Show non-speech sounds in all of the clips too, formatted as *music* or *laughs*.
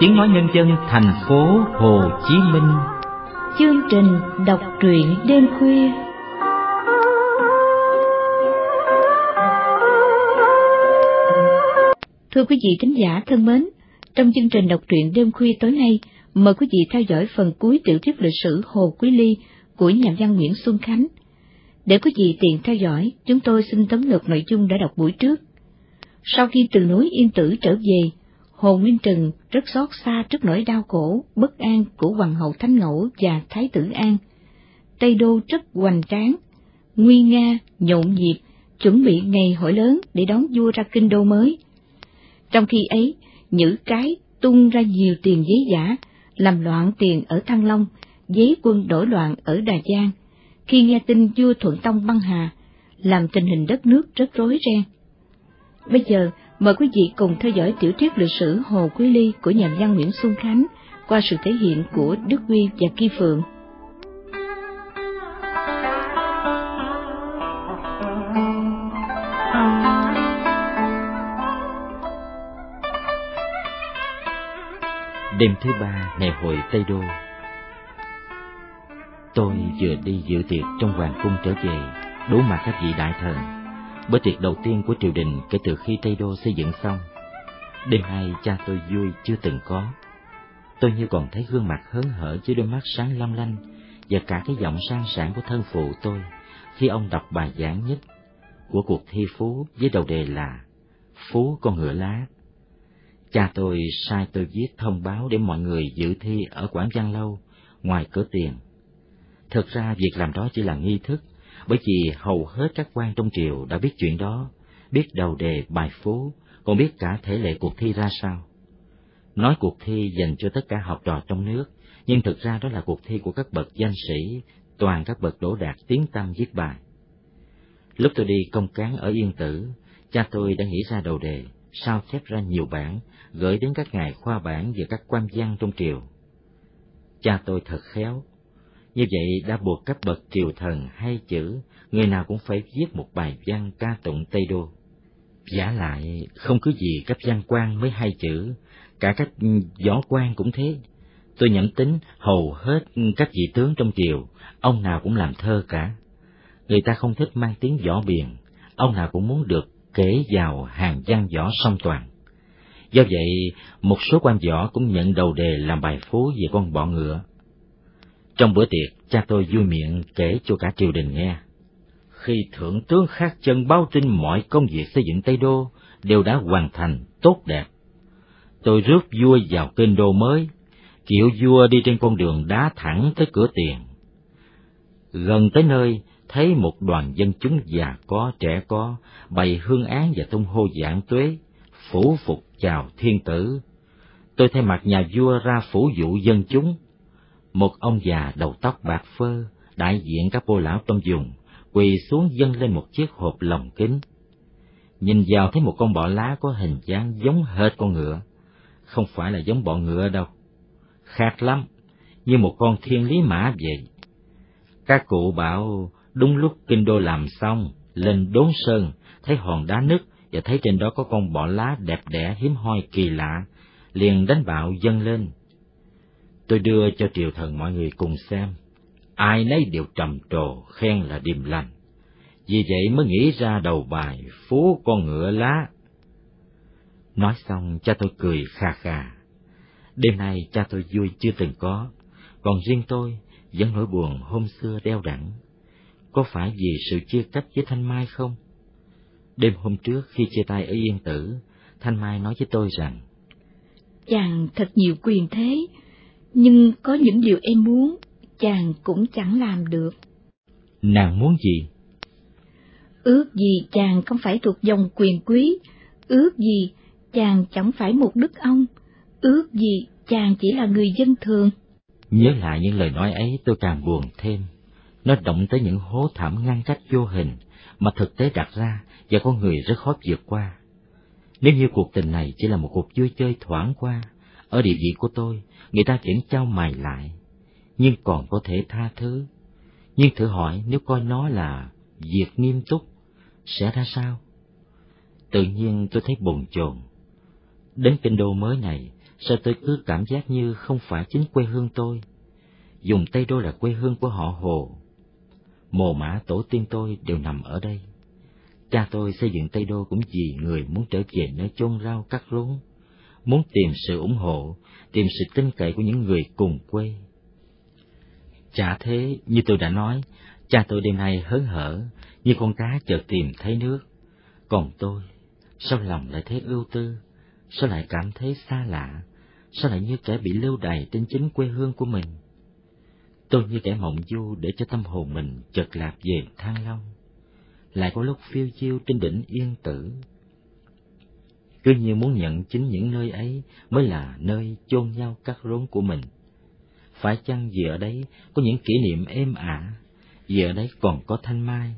Tiếng Nói Nhân dân thành phố Hồ Chí Minh Chương trình đọc truyện đêm khuya Thưa quý vị khán giả thân mến, trong chương trình đọc truyện đêm khuya tối nay, mời quý vị theo dõi phần cuối tiểu thuyết lịch sử Hồ Quý Ly của nhà văn Nguyễn Xuân Khánh. Để quý vị tiện theo dõi, chúng tôi xin tóm lược nội dung đã đọc buổi trước. Sau khi từ núi Yên Tử trở về, Hồ Nguyên Trừng rất xót xa trước nỗi đau khổ, bất an của Hoàng hậu Thánh Ngẫu và Thái tử An. Tây Đô rất hoành tráng, nguy nga, nhộn nhịp, chuẩn bị ngày hội lớn để đón vua ra kinh đô mới. Trong khi ấy, Nhữ Cái tung ra nhiều tiền giấy giả, làm loạn tiền ở Thăng Long, giấy quân đổi loạn ở Đà Giang, khi nghe tin vua Thuận Tông băng hà, làm tình hình đất nước rất rối ren. Bây giờ, mời quý vị cùng theo dõi tiểu thuyết lịch sử Hồ Quý Ly của nhà văn Nguyễn Xuân Khánh qua sự thể hiện của Đức Huy và Kỳ Phượng. Đêm thứ ba ngày hội Tây Đô Tôi vừa đi dự tiệc trong hoàng cung trở về, đối mặt các vị đại thần. Bữa tiệc đầu tiên của triều đình kể từ khi Tây Đô xây dựng xong. Đêm nay cha tôi vui chưa từng có. Tôi như còn thấy gương mặt hớn hở với đôi mắt sáng long lanh và cả cái giọng sang sảng của thân phụ tôi khi ông đọc bài giảng nhất của cuộc thi phú với đầu đề là Phú con ngựa lá. Cha tôi sai tôi viết thông báo để mọi người dự thi ở quảng văn lâu, ngoài cửa tiền. Thực ra việc làm đó chỉ là nghi thức, bởi vì hầu hết các quan trong triều đã biết chuyện đó, biết đầu đề bài phú, còn biết cả thể lệ cuộc thi ra sao. Nói cuộc thi dành cho tất cả học trò trong nước, nhưng thực ra đó là cuộc thi của các bậc danh sĩ, toàn các bậc đỗ đạt tiếng tâm viết bài. Lúc tôi đi công cán ở Yên Tử, cha tôi đã nghĩ ra đầu đề, sao chép ra nhiều bản, gửi đến các ngài khoa bản và các quan văn trong triều. Cha tôi thật khéo, như vậy đã buộc các bậc triều thần hay chữ, người nào cũng phải viết một bài văn ca tụng Tây Đô. Giả lại, không cứ gì cấp văn quan mới hay chữ, cả các võ quan cũng thế. Tôi nhẩm tính hầu hết các vị tướng trong triều, ông nào cũng làm thơ cả. Người ta không thích mang tiếng võ biền, ông nào cũng muốn được kể vào hàng văn võ song toàn. Do vậy, một số quan võ cũng nhận đầu đề làm bài phú về con bọ ngựa. Trong bữa tiệc, cha tôi vui miệng kể cho cả triều đình nghe. Khi thượng tướng Khát Chân báo tin mọi công việc xây dựng Tây Đô đều đã hoàn thành tốt đẹp, tôi rước vua vào kinh đô mới, kiệu vua đi trên con đường đá thẳng tới cửa tiền. Gần tới nơi, thấy một đoàn dân chúng già có trẻ có, bày hương án và tung hô giảng tuế, phủ phục chào thiên tử. Tôi thay mặt nhà vua ra phủ dụ dân chúng, một ông già đầu tóc bạc phơ, đại diện các cô lão trong vùng, quỳ xuống dâng lên một chiếc hộp lồng kính. Nhìn vào thấy một con bọ lá có hình dáng giống hệt con ngựa, không phải là giống bọ ngựa đâu, khác lắm, như một con thiên lý mã vậy. Các cụ bảo đúng lúc kinh đô làm xong, lên đốn sơn, thấy hòn đá nứt và thấy trên đó có con bọ lá đẹp đẽ hiếm hoi kỳ lạ, liền đánh bạo dâng lên, Tôi đưa cho triều thần mọi người cùng xem, ai nấy đều trầm trồ khen là điềm lành. Vì vậy mới nghĩ ra đầu bài Phú con ngựa lá. Nói xong cha tôi cười kha kha. Đêm nay cha tôi vui chưa từng có, còn riêng tôi vẫn nỗi buồn hôm xưa đeo đẳng. Có phải vì sự chia cách với Thanh Mai không? Đêm hôm trước khi chia tay ở Yên Tử, Thanh Mai nói với tôi rằng Chàng thật nhiều quyền thế, nhưng có những điều em muốn, chàng cũng chẳng làm được. Nàng muốn gì? Ước gì chàng không phải thuộc dòng quyền quý, ước gì chàng chẳng phải một đức ông, ước gì chàng chỉ là người dân thường. Nhớ lại những lời nói ấy tôi càng buồn thêm. Nó động tới những hố thẳm ngăn cách vô hình mà thực tế đặt ra và con người rất khó vượt qua. Nếu như cuộc tình này chỉ là một cuộc vui chơi thoảng qua, ở địa vị của tôi, người ta vẫn trao mày lại, nhưng còn có thể tha thứ. Nhưng thử hỏi nếu coi nó là việc nghiêm túc, sẽ ra sao? Tự nhiên tôi thấy bồn chồn. Đến kinh đô mới này, sao tôi cứ cảm giác như không phải chính quê hương tôi? Dùng Tây Đô là quê hương của họ Hồ. Mồ mã tổ tiên tôi đều nằm ở đây. Cha tôi xây dựng Tây Đô cũng vì người muốn trở về nơi chôn rau cắt rốn, muốn tìm sự ủng hộ, tìm sự tin cậy của những người cùng quê. Chả thế, như tôi đã nói, cha tôi đêm nay hớn hở, như con cá chợt tìm thấy nước. Còn tôi, sao lòng lại thấy ưu tư, sao lại cảm thấy xa lạ, sao lại như kẻ bị lưu đày trên chính quê hương của mình. Tôi như kẻ mộng du để cho tâm hồn mình chợt lạc về Thăng Long, lại có lúc phiêu diêu trên đỉnh yên tử. Cứ như muốn nhận chính những nơi ấy mới là nơi chôn nhau cắt rốn của mình. Phải chăng vì ở đấy có những kỷ niệm êm ả, vì ở đấy còn có thanh mai,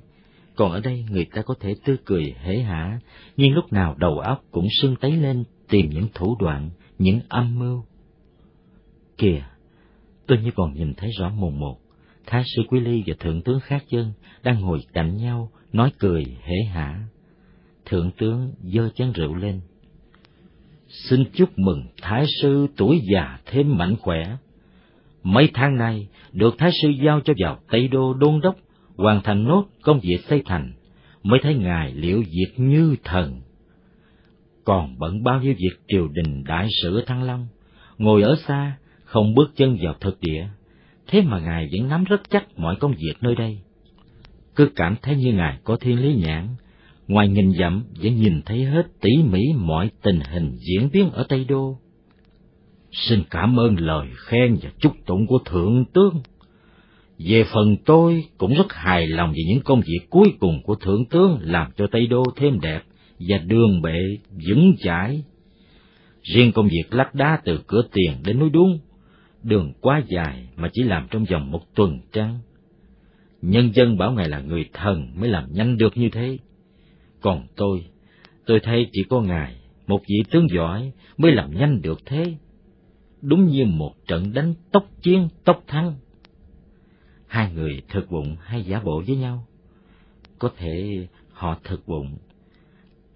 còn ở đây người ta có thể tươi cười hễ hả, nhưng lúc nào đầu óc cũng sưng tấy lên tìm những thủ đoạn, những âm mưu. Kìa, tôi như còn nhìn thấy rõ mồn một, Thái sư Quý Ly và Thượng tướng Khác Chân đang ngồi cạnh nhau, nói cười hễ hả. Thượng tướng dơ chén rượu lên. Xin chúc mừng Thái sư tuổi già thêm mạnh khỏe. Mấy tháng nay, được Thái sư giao cho vào Tây Đô đôn đốc, hoàn thành nốt công việc xây thành, mới thấy ngài liệu việc như thần. Còn bận bao nhiêu việc triều đình đại sự Thăng Long, ngồi ở xa, không bước chân vào thực địa, thế mà ngài vẫn nắm rất chắc mọi công việc nơi đây. Cứ cảm thấy như ngài có thiên lý nhãn, ngoài nghìn dặm vẫn nhìn thấy hết tỉ mỉ mọi tình hình diễn biến ở Tây Đô. Xin cảm ơn lời khen và chúc tụng của Thượng tướng. Về phần tôi cũng rất hài lòng về những công việc cuối cùng của Thượng tướng làm cho Tây Đô thêm đẹp và đường bệ vững chãi. Riêng công việc lát đá từ cửa tiền đến núi đuông, đường quá dài mà chỉ làm trong vòng một tuần trăng. Nhân dân bảo ngài là người thần mới làm nhanh được như thế. Còn tôi, tôi thấy chỉ có ngài, một vị tướng giỏi mới làm nhanh được thế. Đúng như một trận đánh tốc chiến tốc thắng. Hai người thực bụng hay giả bộ với nhau? Có thể họ thực bụng.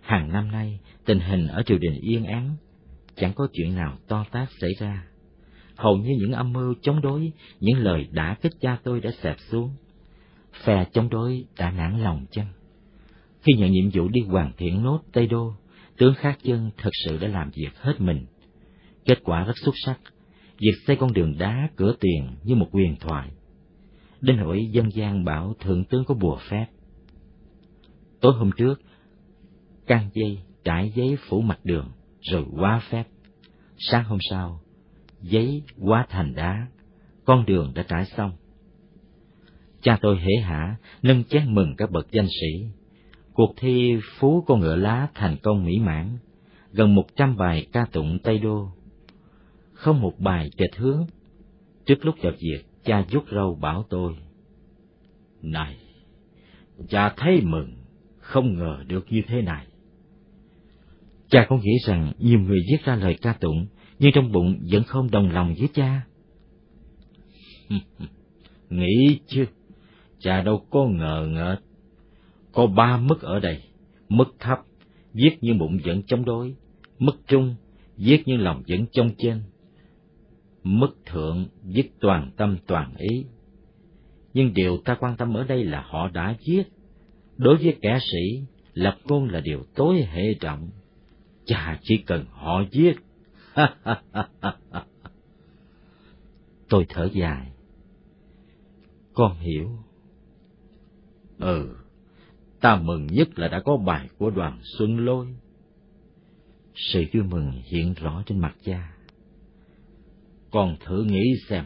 Hàng năm nay, tình hình ở triều đình yên án, chẳng có chuyện nào to tác xảy ra. Hầu như những âm mưu chống đối, những lời đã kích cha tôi đã xẹp xuống. Phe chống đối đã nản lòng chăng? Khi nhận nhiệm vụ đi hoàn thiện nốt Tây Đô, tướng Khác Chân thật sự đã làm việc hết mình. Kết quả rất xuất sắc, việc xây con đường đá cửa tiền như một quyền thoại. Đến nỗi dân gian bảo thượng tướng có bùa phép. Tối hôm trước, căng dây trải giấy phủ mặt đường, rồi quá phép. Sáng hôm sau, giấy quá thành đá, con đường đã trải xong. Cha tôi hễ hả, nâng chén mừng các bậc danh sĩ. Cuộc thi Phú con ngựa lá thành công mỹ mãn, gần một trăm bài ca tụng Tây Đô. Không một bài chệch hướng. Trước lúc vào việc, cha rút râu bảo tôi. Này, cha thấy mừng, không ngờ được như thế này. Cha có nghĩ rằng nhiều người viết ra lời ca tụng, nhưng trong bụng vẫn không đồng lòng với cha. *laughs* nghĩ chứ, cha đâu có ngờ ngợt. Có ba mức ở đây, mức thấp, viết như bụng vẫn chống đối, mức trung, viết như lòng vẫn trong trên, mức thượng viết toàn tâm toàn ý. Nhưng điều ta quan tâm ở đây là họ đã viết. Đối với kẻ sĩ, lập ngôn là điều tối hệ trọng. Chà chỉ cần họ viết. *laughs* Tôi thở dài. Con hiểu. Ừ, ta mừng nhất là đã có bài của đoàn Xuân Lôi. Sự vui mừng hiện rõ trên mặt cha. Còn thử nghĩ xem,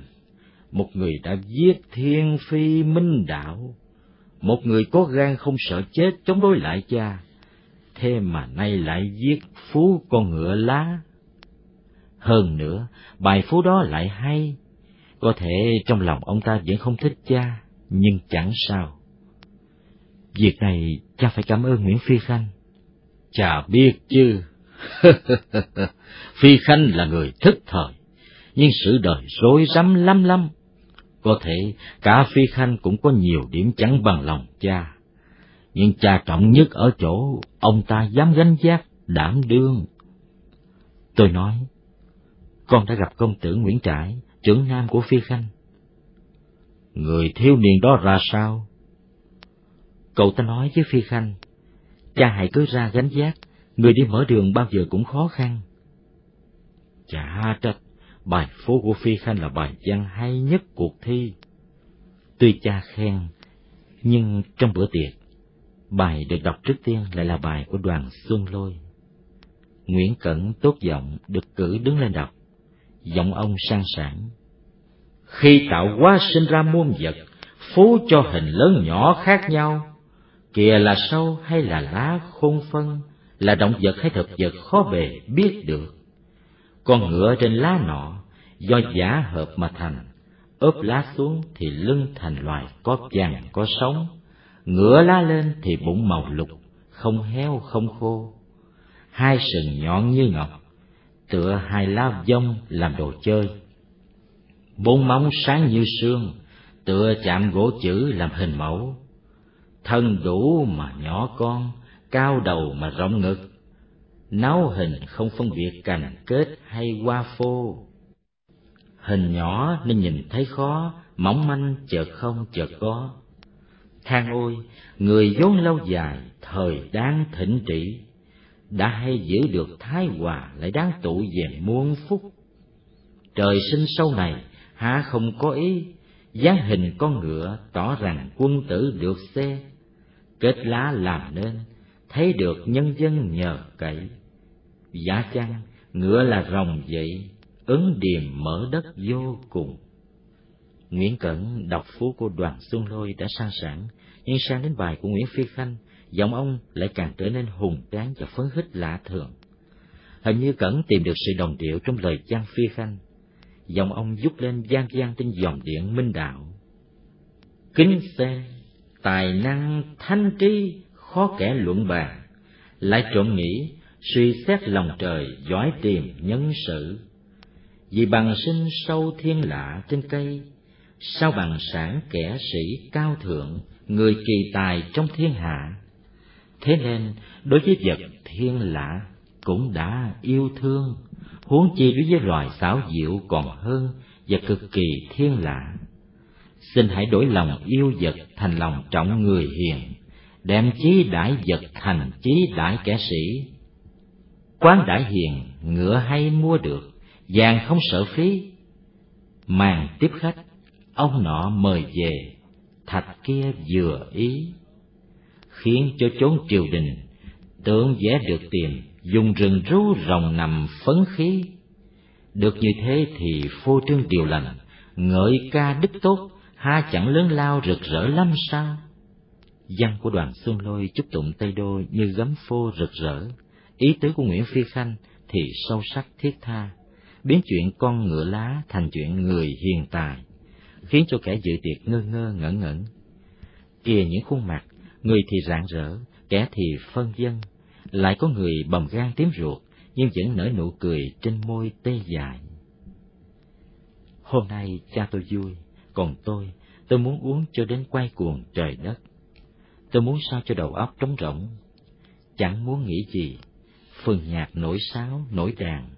một người đã giết thiên phi minh đạo, một người có gan không sợ chết chống đối lại cha, thế mà nay lại giết phú con ngựa lá. Hơn nữa, bài phú đó lại hay, có thể trong lòng ông ta vẫn không thích cha, nhưng chẳng sao. Việc này cha phải cảm ơn Nguyễn Phi Khanh. Cha biết chứ. *laughs* Phi Khanh là người thức thời, nhưng sự đời rối rắm lắm lắm. Có thể cả Phi Khanh cũng có nhiều điểm chẳng bằng lòng cha. Nhưng cha trọng nhất ở chỗ ông ta dám gánh giác, đảm đương. Tôi nói, con đã gặp công tử Nguyễn Trãi, trưởng nam của Phi Khanh. Người thiếu niên đó ra sao? Cậu ta nói với Phi Khanh, cha hãy cứ ra gánh giác, người đi mở đường bao giờ cũng khó khăn. Chả trách, bài phố của Phi Khanh là bài văn hay nhất cuộc thi. Tuy cha khen, nhưng trong bữa tiệc, bài được đọc trước tiên lại là bài của đoàn Xuân Lôi. Nguyễn Cẩn tốt giọng được cử đứng lên đọc, giọng ông sang sảng. Khi tạo hóa sinh ra muôn vật, phú cho hình lớn nhỏ khác nhau, kìa là sâu hay là lá khôn phân, là động vật hay thực vật khó bề biết được. Con ngựa trên lá nọ, do giả hợp mà thành, ốp lá xuống thì lưng thành loài có vàng có sống, ngửa lá lên thì bụng màu lục, không héo không khô. Hai sừng nhọn như ngọc, tựa hai lá vông làm đồ chơi. Bốn móng sáng như sương, tựa chạm gỗ chữ làm hình mẫu. Thân đủ mà nhỏ con, cao đầu mà rộng ngực, náo hình không phân biệt cành kết hay hoa phô. Hình nhỏ nên nhìn thấy khó, mỏng manh chợt không chợt có. Than ôi, người vốn lâu dài, thời đang thịnh trị, đã hay giữ được thái hòa lại đáng tụ về muôn phúc. Trời sinh sau này, há không có ý, dáng hình con ngựa tỏ rằng quân tử được xe, kết lá làm nên, thấy được nhân dân nhờ cậy. Giả chăng, ngựa là rồng vậy, ứng điềm mở đất vô cùng. Nguyễn Cẩn đọc phú của đoàn Xuân Lôi đã sang sảng, nhưng sang đến bài của Nguyễn Phi Khanh, giọng ông lại càng trở nên hùng tráng và phấn khích lạ thường. Hình như Cẩn tìm được sự đồng điệu trong lời Giang Phi Khanh. Giọng ông dút lên gian gian trên dòng điện minh đạo. Kính xe, tài năng thanh tri, khó kẻ luận bàn, lại trộm nghĩ, suy xét lòng trời, giỏi tìm nhân sự. Vì bằng sinh sâu thiên lạ trên cây, sao bằng sản kẻ sĩ cao thượng, người kỳ tài trong thiên hạ. Thế nên, đối với vật thiên lạ cũng đã yêu thương, huống chi đối với loài xảo diệu còn hơn và cực kỳ thiên lạ. Xin hãy đổi lòng yêu vật thành lòng trọng người hiền, đem chí đại vật thành chí đại kẻ sĩ. Quán đại hiền, ngựa hay mua được, vàng không sợ phí. Màn tiếp khách, ông nọ mời về, thạch kia vừa ý, khiến cho chốn triều đình, tưởng vẽ được tiền, dùng rừng rú rồng nằm phấn khí. Được như thế thì phô trương điều lành, ngợi ca đức tốt, ha chẳng lớn lao rực rỡ lắm sao? Văn của đoàn Xuân Lôi chúc tụng Tây Đô như gấm phô rực rỡ, ý tứ của Nguyễn Phi Khanh thì sâu sắc thiết tha, biến chuyện con ngựa lá thành chuyện người hiền tài, khiến cho kẻ dự tiệc ngơ ngơ ngẩn ngẩn. Kìa những khuôn mặt, người thì rạng rỡ, kẻ thì phân dân, lại có người bầm gan tím ruột, nhưng vẫn nở nụ cười trên môi tê dại. Hôm nay cha tôi vui, còn tôi, tôi muốn uống cho đến quay cuồng trời đất. Tôi muốn sao cho đầu óc trống rỗng, chẳng muốn nghĩ gì. Phần nhạc nổi sáo, nổi đàn,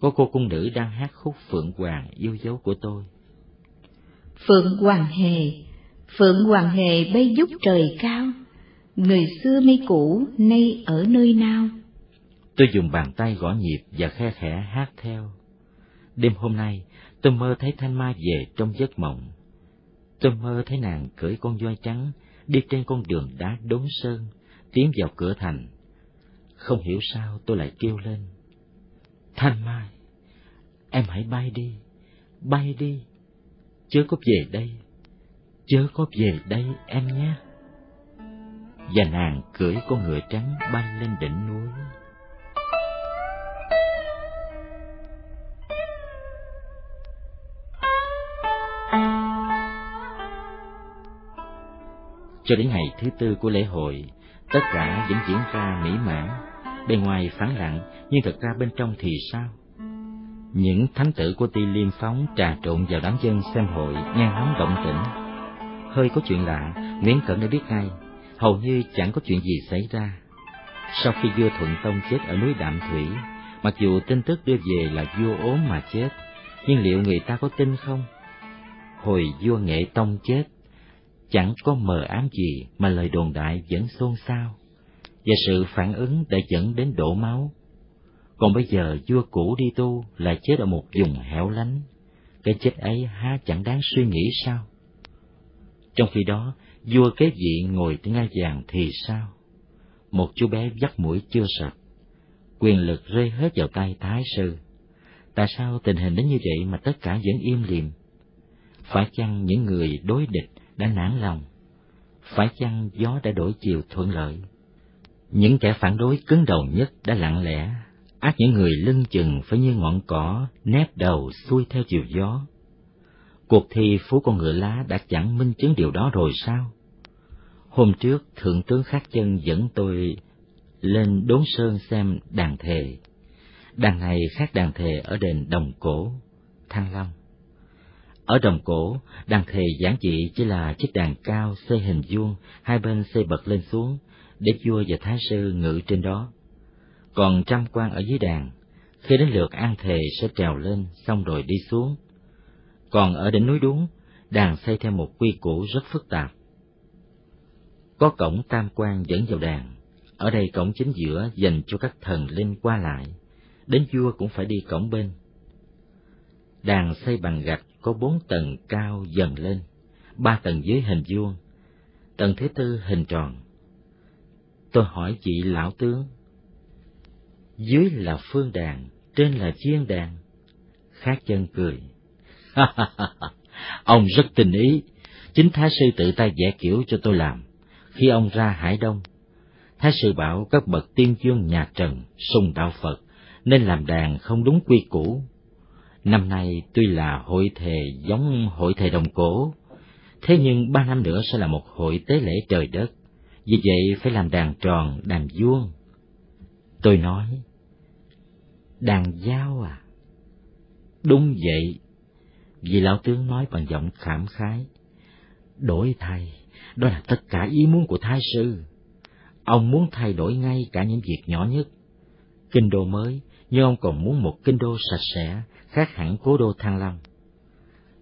có cô cung nữ đang hát khúc Phượng Hoàng yêu dấu của tôi. Phượng Hoàng Hề, Phượng Hoàng Hề bay dút trời cao, người xưa mây cũ nay ở nơi nào? Tôi dùng bàn tay gõ nhịp và khe khẽ hát theo. Đêm hôm nay, tôi mơ thấy Thanh Mai về trong giấc mộng. Tôi mơ thấy nàng cưỡi con voi trắng, đi trên con đường đá đốn sơn, tiến vào cửa thành. Không hiểu sao tôi lại kêu lên. Thanh Mai, em hãy bay đi, bay đi, chớ có về đây, chớ có về đây em nhé. Và nàng cưỡi con ngựa trắng bay lên đỉnh núi. Cho đến ngày thứ tư của lễ hội, tất cả vẫn diễn ra mỹ mãn, bên ngoài phán lặng, nhưng thật ra bên trong thì sao? Những thánh tử của ti liêm phóng trà trộn vào đám dân xem hội, nghe ngóng động tĩnh. Hơi có chuyện lạ, Nguyễn Cẩn đã biết ngay, hầu như chẳng có chuyện gì xảy ra. Sau khi vua Thuận Tông chết ở núi Đạm Thủy, Mặc dù tin tức đưa về là vua ốm mà chết, nhưng liệu người ta có tin không? Hồi vua nghệ tông chết, chẳng có mờ ám gì mà lời đồn đại vẫn xôn xao, và sự phản ứng đã dẫn đến đổ máu. Còn bây giờ vua cũ đi tu lại chết ở một vùng hẻo lánh, cái chết ấy há chẳng đáng suy nghĩ sao? Trong khi đó, vua kế vị ngồi trên ngai vàng thì sao? Một chú bé dắt mũi chưa sạch, quyền lực rơi hết vào tay thái sư. Tại sao tình hình đến như vậy mà tất cả vẫn im lìm? Phải chăng những người đối địch đã nản lòng? Phải chăng gió đã đổi chiều thuận lợi? Những kẻ phản đối cứng đầu nhất đã lặng lẽ, ác những người lưng chừng phải như ngọn cỏ nép đầu xuôi theo chiều gió. Cuộc thi phú con ngựa lá đã chẳng minh chứng điều đó rồi sao? Hôm trước, Thượng tướng Khắc Chân dẫn tôi lên đốn sơn xem đàn thề. Đàn này khác đàn thề ở đền Đồng Cổ, Thăng Long. Ở Đồng Cổ, đàn thề giản dị chỉ là chiếc đàn cao xây hình vuông, hai bên xây bật lên xuống, để vua và thái sư ngự trên đó. Còn trăm quan ở dưới đàn, khi đến lượt an thề sẽ trèo lên, xong rồi đi xuống. Còn ở đỉnh núi đuống, đàn xây theo một quy củ rất phức tạp. Có cổng tam quan dẫn vào đàn, ở đây cổng chính giữa dành cho các thần linh qua lại, đến vua cũng phải đi cổng bên. Đàn xây bằng gạch có bốn tầng cao dần lên, ba tầng dưới hình vuông, tầng thứ tư hình tròn. Tôi hỏi chị lão tướng, dưới là phương đàn, trên là chiên đàn. Khác chân cười. ông rất tình ý, chính Thái sư tự tay vẽ kiểu cho tôi làm. Khi ông ra Hải Đông, Thái sư bảo các bậc tiên chương nhà Trần sùng đạo Phật nên làm đàn không đúng quy củ. Năm nay tuy là hội thề giống hội thề đồng cổ, thế nhưng ba năm nữa sẽ là một hội tế lễ trời đất, vì vậy phải làm đàn tròn, đàn vuông. Tôi nói, đàn giao à? Đúng vậy, vì lão tướng nói bằng giọng khảm khái. Đổi thay, đó là tất cả ý muốn của thái sư. Ông muốn thay đổi ngay cả những việc nhỏ nhất. Kinh đô mới, nhưng ông còn muốn một kinh đô sạch sẽ, khác hẳn cố đô Thăng Long.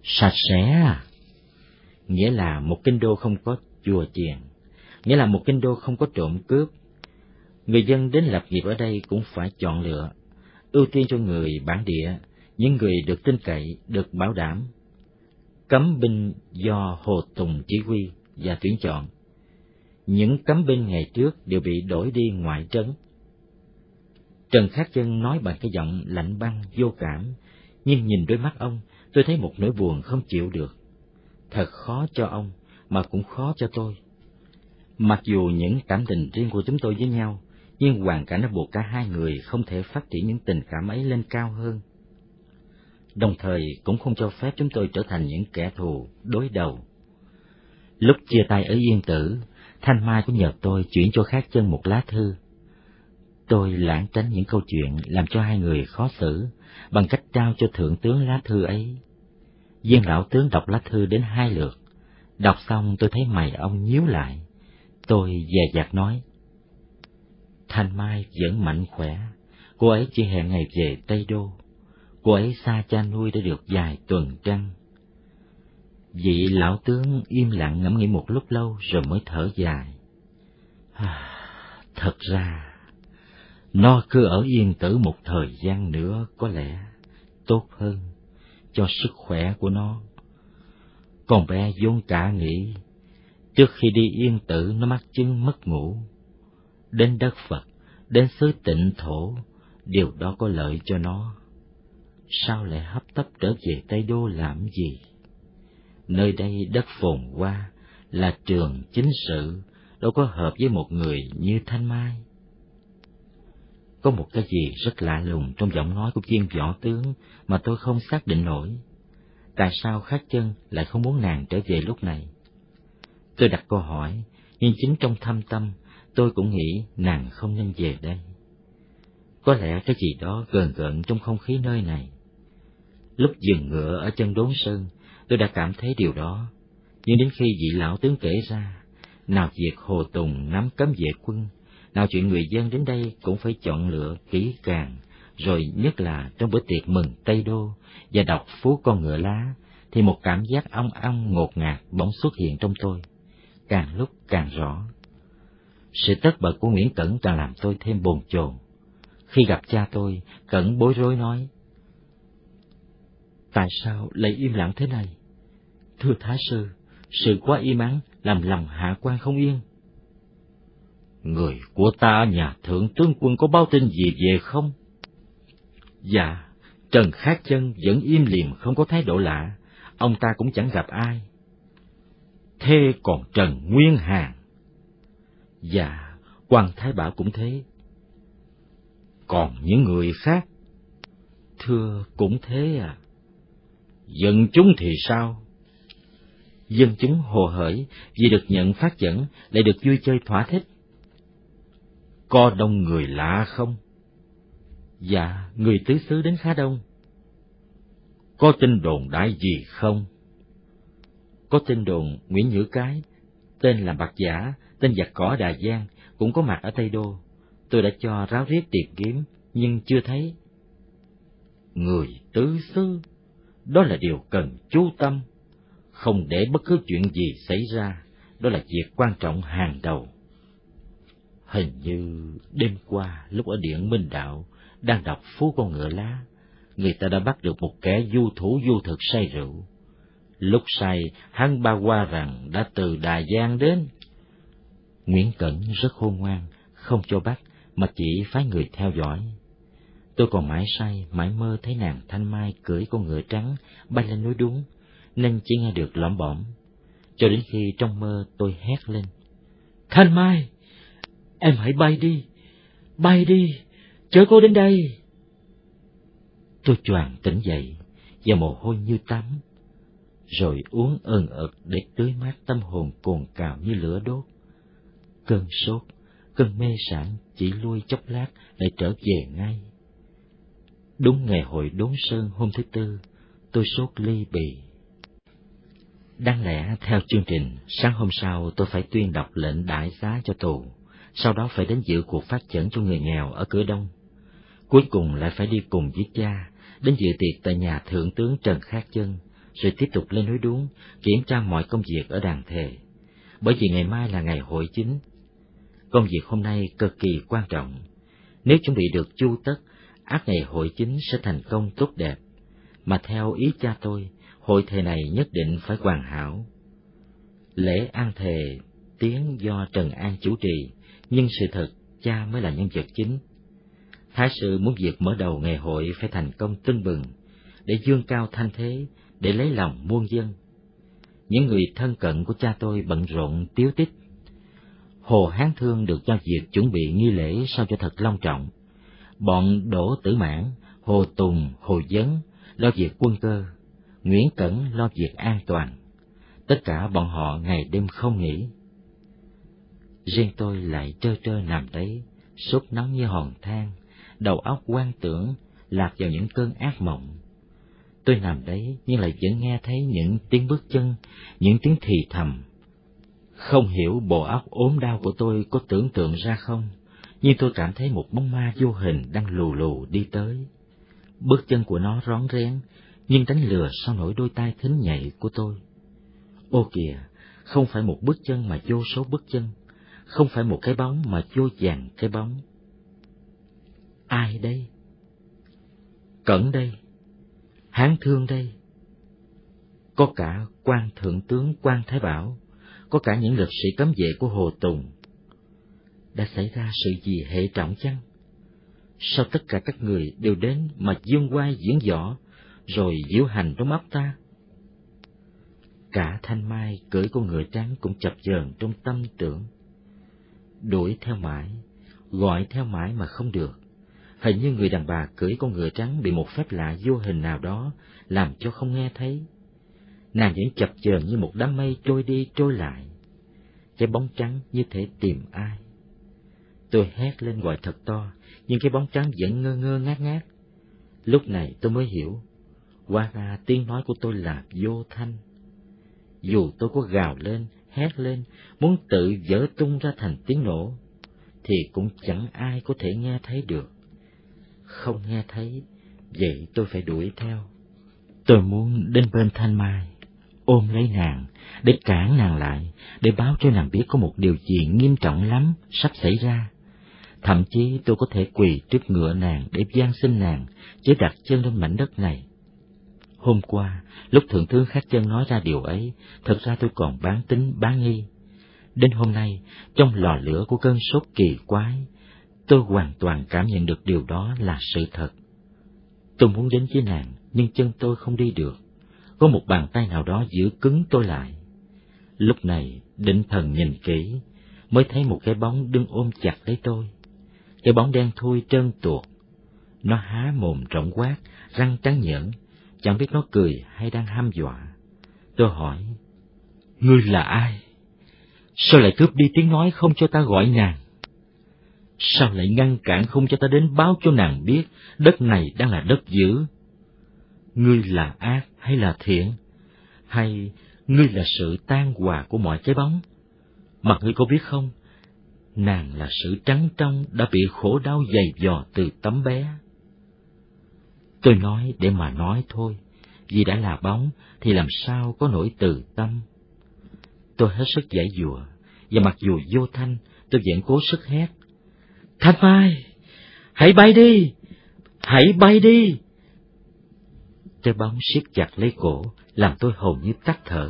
Sạch sẽ à? Nghĩa là một kinh đô không có chùa chiền, nghĩa là một kinh đô không có trộm cướp. Người dân đến lập nghiệp ở đây cũng phải chọn lựa, ưu tiên cho người bản địa, những người được tin cậy, được bảo đảm. Cấm binh do Hồ Tùng chỉ huy và tuyển chọn. Những cấm binh ngày trước đều bị đổi đi ngoại trấn. Trần Khát Chân nói bằng cái giọng lạnh băng, vô cảm, nhưng nhìn đôi mắt ông, tôi thấy một nỗi buồn không chịu được. Thật khó cho ông, mà cũng khó cho tôi. Mặc dù những cảm tình riêng của chúng tôi với nhau, nhưng hoàn cảnh đã buộc cả hai người không thể phát triển những tình cảm ấy lên cao hơn. Đồng thời cũng không cho phép chúng tôi trở thành những kẻ thù đối đầu. Lúc chia tay ở Yên Tử, Thanh Mai có nhờ tôi chuyển cho khác chân một lá thư. Tôi lãng tránh những câu chuyện làm cho hai người khó xử bằng cách trao cho thượng tướng lá thư ấy. Viên lão tướng đọc lá thư đến hai lượt. Đọc xong tôi thấy mày ông nhíu lại. Tôi dè dặt nói. Thanh Mai vẫn mạnh khỏe, cô ấy chỉ hẹn ngày về Tây Đô. Cô ấy xa cha nuôi đã được vài tuần trăng. Vị lão tướng im lặng ngẫm nghĩ một lúc lâu rồi mới thở dài. À, thật ra, nó cứ ở yên tử một thời gian nữa có lẽ tốt hơn cho sức khỏe của nó. Con bé vốn cả nghĩ, trước khi đi yên tử nó mắc chứng mất ngủ. Đến đất Phật, đến xứ tịnh thổ, điều đó có lợi cho nó. Sao lại hấp tấp trở về Tây Đô làm gì? Nơi đây đất phồn hoa, là trường chính sự, đâu có hợp với một người như Thanh Mai. Có một cái gì rất lạ lùng trong giọng nói của viên võ tướng mà tôi không xác định nổi. Tại sao Khát Chân lại không muốn nàng trở về lúc này? Tôi đặt câu hỏi, nhưng chính trong thâm tâm tôi cũng nghĩ nàng không nên về đây. Có lẽ cái gì đó gần gợn trong không khí nơi này. Lúc dừng ngựa ở chân đốn sơn, tôi đã cảm thấy điều đó, nhưng đến khi vị lão tướng kể ra, nào việc Hồ Tùng nắm cấm vệ quân, nào chuyện người dân đến đây cũng phải chọn lựa kỹ càng, rồi nhất là trong bữa tiệc mừng Tây Đô và đọc Phú Con Ngựa Lá, thì một cảm giác ong ong ngột ngạt bỗng xuất hiện trong tôi, càng lúc càng rõ. Sự tất bật của Nguyễn Cẩn càng làm tôi thêm bồn chồn. Khi gặp cha tôi, Cẩn bối rối nói, Tại sao lại im lặng thế này? Thưa Thái Sư, sự quá im ắng làm lòng hạ quan không yên. Người của ta nhà thượng tướng quân có báo tin gì về không? Dạ, Trần Khát Chân vẫn im lìm không có thái độ lạ, ông ta cũng chẳng gặp ai. Thế còn Trần Nguyên Hàn? Dạ, quan Thái Bảo cũng thế. Còn những người khác? Thưa, cũng thế à. Dân chúng thì sao? Dân chúng hồ hởi vì được nhận phát dẫn lại được vui chơi thỏa thích. Có đông người lạ không? Dạ, người tứ xứ đến khá đông. Có tin đồn đại gì không? Có tin đồn Nguyễn Nhữ Cái, tên là Bạc Giả, tên giặc cỏ Đà Giang, cũng có mặt ở Tây Đô. Tôi đã cho ráo riết tìm kiếm, nhưng chưa thấy. Người tứ xứ, đó là điều cần chú tâm, không để bất cứ chuyện gì xảy ra, đó là việc quan trọng hàng đầu. Hình như đêm qua lúc ở Điện Minh Đạo đang đọc Phú Con Ngựa Lá, người ta đã bắt được một kẻ du thủ du thực say rượu. Lúc say, hắn ba qua rằng đã từ Đà Giang đến. Nguyễn Cẩn rất khôn ngoan, không cho bắt, mà chỉ phái người theo dõi. Tôi còn mãi say, mãi mơ thấy nàng Thanh Mai cưỡi con ngựa trắng bay lên núi đúng, nên chỉ nghe được lõm bõm. Cho đến khi trong mơ tôi hét lên. Thanh Mai! Em hãy bay đi! Bay đi! chở cô đến đây! Tôi choàng tỉnh dậy, và mồ hôi như tắm, rồi uống ơn ợt để tưới mát tâm hồn cồn cào như lửa đốt. Cơn sốt, cơn mê sản chỉ lui chốc lát lại trở về ngay. Đúng ngày hội đốn sơn hôm thứ tư, tôi sốt ly bì. Đáng lẽ theo chương trình, sáng hôm sau tôi phải tuyên đọc lệnh đại giá cho tù, sau đó phải đến dự cuộc phát triển cho người nghèo ở cửa đông. Cuối cùng lại phải đi cùng với cha, đến dự tiệc tại nhà thượng tướng Trần Khát Chân, rồi tiếp tục lên núi đuống, kiểm tra mọi công việc ở đàn thề. Bởi vì ngày mai là ngày hội chính. Công việc hôm nay cực kỳ quan trọng. Nếu chuẩn bị được chu tất, ác ngày hội chính sẽ thành công tốt đẹp. Mà theo ý cha tôi, hội thề này nhất định phải hoàn hảo. Lễ an thề tiếng do Trần An chủ trì, nhưng sự thật cha mới là nhân vật chính. Thái sư muốn việc mở đầu ngày hội phải thành công tưng bừng, để dương cao thanh thế, để lấy lòng muôn dân. Những người thân cận của cha tôi bận rộn tiếu tích. Hồ Hán Thương được cho việc chuẩn bị nghi lễ sao cho thật long trọng. Bọn Đỗ Tử Mãn, Hồ Tùng, Hồ Dấn lo việc quân cơ, Nguyễn Cẩn lo việc an toàn. Tất cả bọn họ ngày đêm không nghỉ. Riêng tôi lại trơ trơ nằm đấy, sốt nóng như hòn than, đầu óc quan tưởng, lạc vào những cơn ác mộng. Tôi nằm đấy nhưng lại vẫn nghe thấy những tiếng bước chân, những tiếng thì thầm. Không hiểu bộ óc ốm đau của tôi có tưởng tượng ra không, nhưng tôi cảm thấy một bóng ma vô hình đang lù lù đi tới. Bước chân của nó rón rén, nhưng đánh lừa sau nổi đôi tai thính nhạy của tôi. Ô kìa, không phải một bước chân mà vô số bước chân, không phải một cái bóng mà vô vàng cái bóng. Ai đây? Cẩn đây, Hán Thương đây. Có cả quan thượng tướng quan Thái Bảo, có cả những lực sĩ cấm vệ của Hồ Tùng. Đã xảy ra sự gì hệ trọng chăng? Sao tất cả các người đều đến mà dương quay diễn võ, rồi diễu hành trong mắt ta? Cả thanh mai cưỡi con ngựa trắng cũng chập chờn trong tâm tưởng. Đuổi theo mãi, gọi theo mãi mà không được. Hình như người đàn bà cưỡi con ngựa trắng bị một phép lạ vô hình nào đó làm cho không nghe thấy. Nàng vẫn chập chờn như một đám mây trôi đi trôi lại. Cái bóng trắng như thể tìm ai. Tôi hét lên gọi thật to, nhưng cái bóng trắng vẫn ngơ ngơ ngát ngát. Lúc này tôi mới hiểu, hóa ra tiếng nói của tôi là vô thanh. Dù tôi có gào lên, hét lên, muốn tự dở tung ra thành tiếng nổ, thì cũng chẳng ai có thể nghe thấy được. Không nghe thấy, vậy tôi phải đuổi theo. Tôi muốn đến bên Thanh Mai, ôm lấy nàng, để cản nàng lại, để báo cho nàng biết có một điều gì nghiêm trọng lắm sắp xảy ra. Thậm chí tôi có thể quỳ trước ngựa nàng để gian xin nàng, chứ đặt chân lên mảnh đất này. Hôm qua, lúc Thượng tướng khách Chân nói ra điều ấy, thật ra tôi còn bán tính bán nghi. Đến hôm nay, trong lò lửa của cơn sốt kỳ quái, tôi hoàn toàn cảm nhận được điều đó là sự thật. Tôi muốn đến với nàng, nhưng chân tôi không đi được. Có một bàn tay nào đó giữ cứng tôi lại. Lúc này, định thần nhìn kỹ, mới thấy một cái bóng đứng ôm chặt lấy tôi. Cái bóng đen thui trơn tuột. Nó há mồm rộng quát, răng trắng nhẫn, chẳng biết nó cười hay đang ham dọa. Tôi hỏi, Ngươi là ai? Sao lại cướp đi tiếng nói không cho ta gọi nàng? Sao lại ngăn cản không cho ta đến báo cho nàng biết đất này đang là đất dữ? Ngươi là ác hay là thiện? Hay ngươi là sự tan hòa của mọi cái bóng? Mà ngươi có biết không, nàng là sự trắng trong đã bị khổ đau dày dò từ tấm bé. Tôi nói để mà nói thôi, vì đã là bóng thì làm sao có nỗi từ tâm. Tôi hết sức giải dùa, và mặc dù vô thanh, tôi vẫn cố sức hét. Thanh Mai, hãy bay đi, hãy bay đi. Cái bóng siết chặt lấy cổ, làm tôi hầu như tắt thở,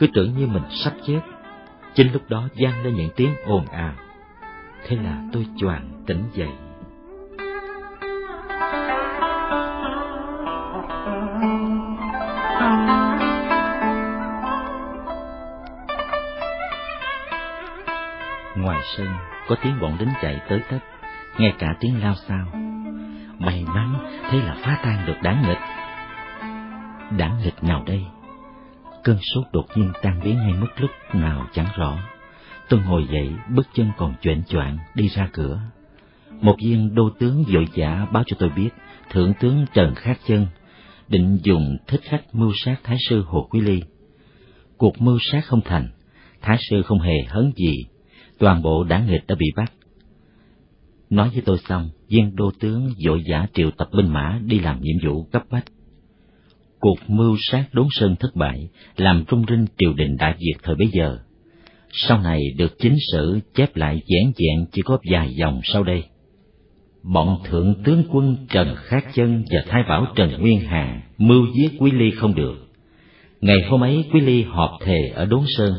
cứ tưởng như mình sắp chết. Chính lúc đó vang lên những tiếng ồn ào. Thế là tôi choàng tỉnh dậy. Ngoài sân có tiếng bọn lính chạy tới tấp, nghe cả tiếng lao sao. May mắn thế là phá tan được đám nghịch. đám nghịch nào đây? Cơn sốt đột nhiên tan biến ngay mất lúc nào chẳng rõ. Tôi ngồi dậy, bước chân còn chuyển choạng đi ra cửa. Một viên đô tướng vội vã báo cho tôi biết, thượng tướng Trần Khát Chân định dùng thích khách mưu sát Thái sư Hồ Quý Ly. Cuộc mưu sát không thành, Thái sư không hề hấn gì, toàn bộ đảng nghịch đã bị bắt. Nói với tôi xong, viên đô tướng vội vã triệu tập binh mã đi làm nhiệm vụ cấp bách. Cuộc mưu sát đốn sơn thất bại, làm trung rinh triều đình Đại Việt thời bấy giờ sau này được chính sử chép lại giản dẹn chỉ có vài dòng sau đây. Bọn thượng tướng quân Trần Khát Chân và Thái Bảo Trần Nguyên Hà mưu giết Quý Ly không được. Ngày hôm ấy Quý Ly họp thề ở Đốn Sơn.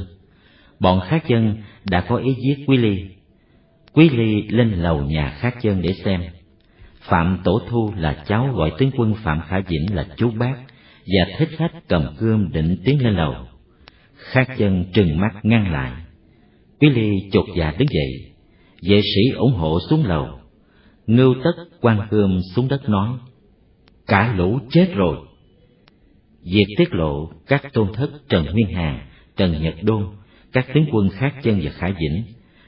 Bọn Khát Chân đã có ý giết Quý Ly. Quý Ly lên lầu nhà Khát Chân để xem. Phạm Tổ Thu là cháu gọi tướng quân Phạm Khả Dĩnh là chú bác và thích khách cầm cơm định tiến lên lầu. Khát chân trừng mắt ngăn lại. Quý ly chột dạ đứng dậy. Vệ sĩ ủng hộ xuống lầu. Ngưu tất quan cơm xuống đất nói, cả lũ chết rồi. Việc tiết lộ các tôn thất trần nguyên hà, trần nhật đôn các tướng quân khác chân và khả dĩnh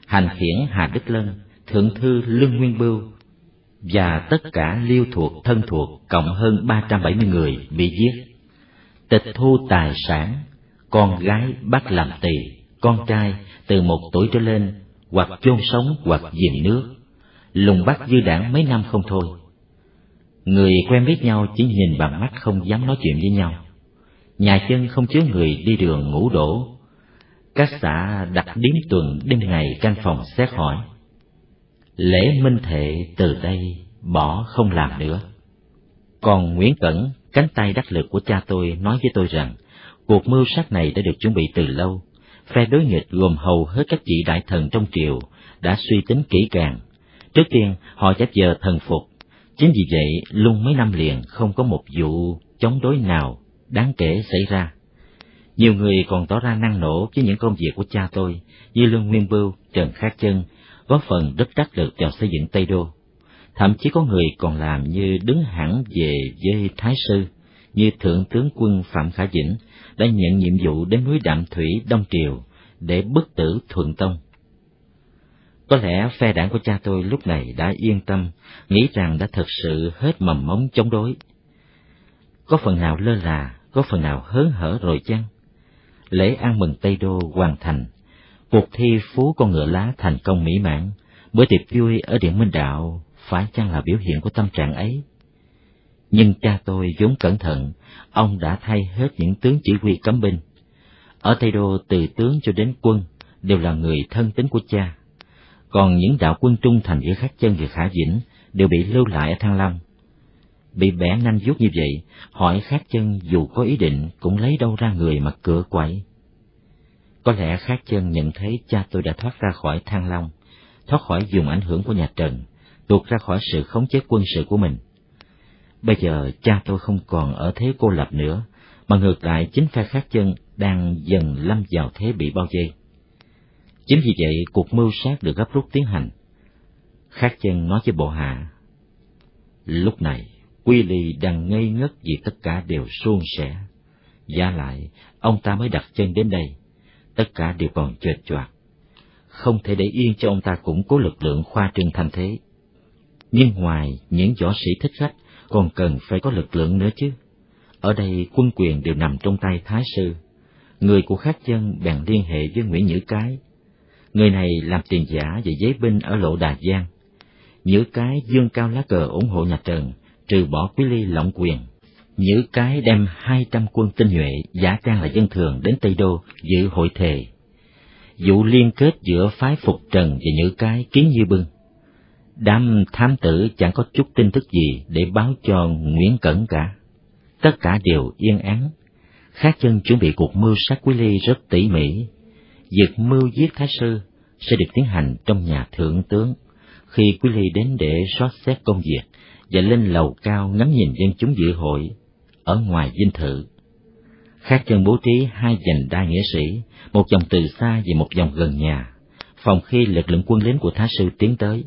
hành khiển hà đức lân thượng thư lương nguyên bưu và tất cả liêu thuộc thân thuộc cộng hơn ba trăm bảy mươi người bị giết tịch thu tài sản con gái bắt làm tỳ, con trai từ một tuổi trở lên hoặc chôn sống hoặc dìm nước, lùng bắt dư đảng mấy năm không thôi. Người quen biết nhau chỉ nhìn bằng mắt không dám nói chuyện với nhau. Nhà chân không chứa người đi đường ngủ đổ. Các xã đặt điếm tuần đêm ngày căn phòng xét hỏi. Lễ minh thệ từ đây bỏ không làm nữa. Còn Nguyễn Cẩn, cánh tay đắc lực của cha tôi nói với tôi rằng, Cuộc mưu sát này đã được chuẩn bị từ lâu. Phe đối nghịch gồm hầu hết các vị đại thần trong triều đã suy tính kỹ càng. Trước tiên, họ chấp giờ thần phục. Chính vì vậy, luôn mấy năm liền không có một vụ chống đối nào đáng kể xảy ra. Nhiều người còn tỏ ra năng nổ với những công việc của cha tôi, như Lương Nguyên Bưu, Trần Khát Chân, góp phần rất đắc lực vào xây dựng Tây Đô. Thậm chí có người còn làm như đứng hẳn về với Thái Sư, như Thượng tướng quân Phạm Khả Dĩnh, đã nhận nhiệm vụ đến núi Đạm Thủy Đông Triều để bức tử Thuận Tông. Có lẽ phe đảng của cha tôi lúc này đã yên tâm, nghĩ rằng đã thực sự hết mầm móng chống đối. Có phần nào lơ là, có phần nào hớn hở rồi chăng? Lễ ăn mừng Tây Đô hoàn thành, cuộc thi phú con ngựa lá thành công mỹ mãn, bữa tiệc vui ở Điện Minh Đạo phải chăng là biểu hiện của tâm trạng ấy? Nhưng cha tôi vốn cẩn thận, ông đã thay hết những tướng chỉ huy cấm binh. Ở Tây Đô từ tướng cho đến quân đều là người thân tín của cha. Còn những đạo quân trung thành giữa Khắc Chân và Khả Dĩnh đều bị lưu lại ở Thăng Long. Bị bẻ nanh vuốt như vậy, hỏi khát Chân dù có ý định cũng lấy đâu ra người mà cửa quậy. Có lẽ khát Chân nhận thấy cha tôi đã thoát ra khỏi thang Long, thoát khỏi vùng ảnh hưởng của nhà Trần, tuột ra khỏi sự khống chế quân sự của mình. Bây giờ cha tôi không còn ở thế cô lập nữa, mà ngược lại chính phe khát Chân đang dần lâm vào thế bị bao vây. Chính vì vậy, cuộc mưu sát được gấp rút tiến hành. khát chân nói với bộ hạ. Lúc này, Quy lì đang ngây ngất vì tất cả đều suôn sẻ. Giá lại, ông ta mới đặt chân đến đây. Tất cả đều còn chệt choạc. Không thể để yên cho ông ta củng cố lực lượng khoa trương thành thế. Nhưng ngoài những võ sĩ thích khách, còn cần phải có lực lượng nữa chứ. Ở đây quân quyền đều nằm trong tay Thái Sư. Người của khắc dân bèn liên hệ với Nguyễn Nhữ Cái, Người này làm tiền giả và giấy binh ở lộ Đà Giang. Nhữ cái dương cao lá cờ ủng hộ nhà Trần, trừ bỏ quý ly lộng quyền. Nhữ cái đem hai trăm quân tinh nhuệ giả trang là dân thường đến Tây Đô dự hội thề. Vụ liên kết giữa phái Phục Trần và Nhữ cái kiến như bưng. Đám thám tử chẳng có chút tin tức gì để báo cho Nguyễn Cẩn cả. Tất cả đều yên án, Khác chân chuẩn bị cuộc mưu sát Quý Ly rất tỉ mỉ, việc mưu giết thái sư sẽ được tiến hành trong nhà thượng tướng khi quý ly đến để soát xét công việc và lên lầu cao ngắm nhìn dân chúng dự hội ở ngoài dinh thự. Khác chân bố trí hai dành đa nghĩa sĩ một dòng từ xa và một dòng gần nhà phòng khi lực lượng quân lính của thái sư tiến tới.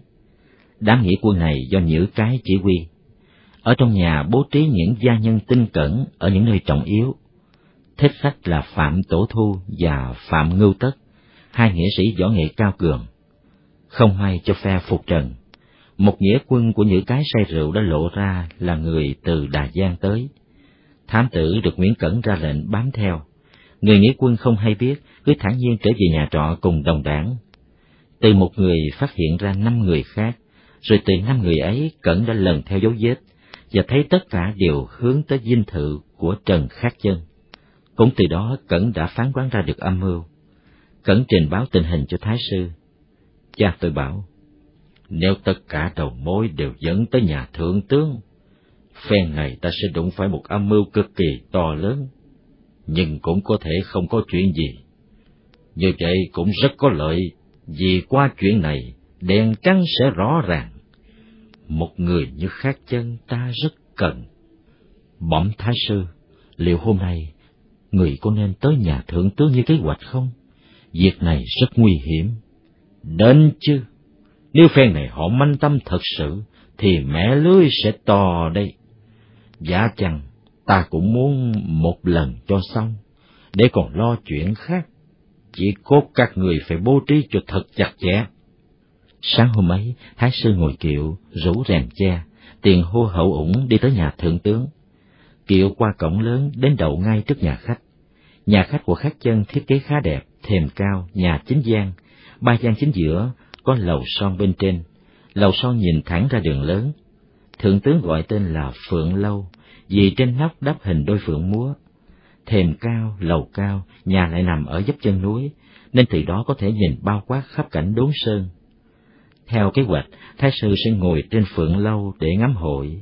Đám nghĩa quân này do nhữ cái chỉ huy. Ở trong nhà bố trí những gia nhân tinh cẩn ở những nơi trọng yếu. Thích khách là Phạm Tổ Thu và Phạm Ngưu Tất, hai nghĩa sĩ võ nghệ cao cường. Không may cho phe phục trần, một nghĩa quân của những cái say rượu đã lộ ra là người từ Đà Giang tới. Thám tử được Nguyễn Cẩn ra lệnh bám theo. Người nghĩa quân không hay biết, cứ thản nhiên trở về nhà trọ cùng đồng đảng. Từ một người phát hiện ra năm người khác, rồi từ năm người ấy Cẩn đã lần theo dấu vết, và thấy tất cả đều hướng tới dinh thự của Trần Khắc Chân. Cũng từ đó Cẩn đã phán đoán ra được âm mưu. Cẩn trình báo tình hình cho Thái Sư. Cha tôi bảo, nếu tất cả đầu mối đều dẫn tới nhà thượng tướng, phen này ta sẽ đụng phải một âm mưu cực kỳ to lớn, nhưng cũng có thể không có chuyện gì. Như vậy cũng rất có lợi, vì qua chuyện này, đèn trắng sẽ rõ ràng. Một người như khác chân ta rất cần. Bẩm Thái Sư, liệu hôm nay người có nên tới nhà thượng tướng như kế hoạch không? Việc này rất nguy hiểm. Đến chứ, nếu phen này họ manh tâm thật sự, thì mẹ lưới sẽ to đây. Dạ chăng, ta cũng muốn một lần cho xong, để còn lo chuyện khác. Chỉ cốt các người phải bố trí cho thật chặt chẽ. Sáng hôm ấy, Thái sư ngồi kiệu, rủ rèm che, tiền hô hậu ủng đi tới nhà thượng tướng. Kiệu qua cổng lớn đến đậu ngay trước nhà khách. Nhà khách của khách chân thiết kế khá đẹp, thềm cao, nhà chính gian, ba gian chính giữa, có lầu son bên trên. Lầu son nhìn thẳng ra đường lớn. Thượng tướng gọi tên là Phượng Lâu, vì trên nóc đắp hình đôi phượng múa. Thềm cao, lầu cao, nhà lại nằm ở dốc chân núi, nên từ đó có thể nhìn bao quát khắp cảnh đốn sơn. Theo kế hoạch, thái sư sẽ ngồi trên phượng lâu để ngắm hội.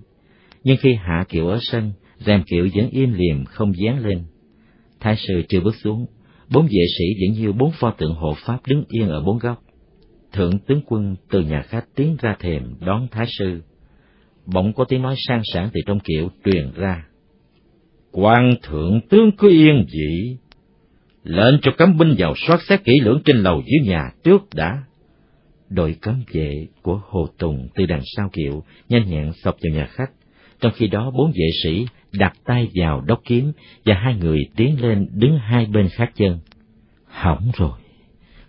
Nhưng khi hạ kiệu ở sân, rèm kiệu vẫn im liềm không dán lên. Thái sư chưa bước xuống, bốn vệ sĩ vẫn như bốn pho tượng hộ pháp đứng yên ở bốn góc. Thượng tướng quân từ nhà khách tiến ra thềm đón thái sư. Bỗng có tiếng nói sang sảng từ trong kiệu truyền ra. quan thượng tướng cứ yên dị, lệnh cho cấm binh vào soát xét kỹ lưỡng trên lầu dưới nhà trước đã. Đội cấm vệ của Hồ Tùng từ đằng sau kiệu nhanh nhẹn sọc vào nhà khách, trong khi đó bốn vệ sĩ đặt tay vào đốc kiếm và hai người tiến lên đứng hai bên khác chân. Hỏng rồi,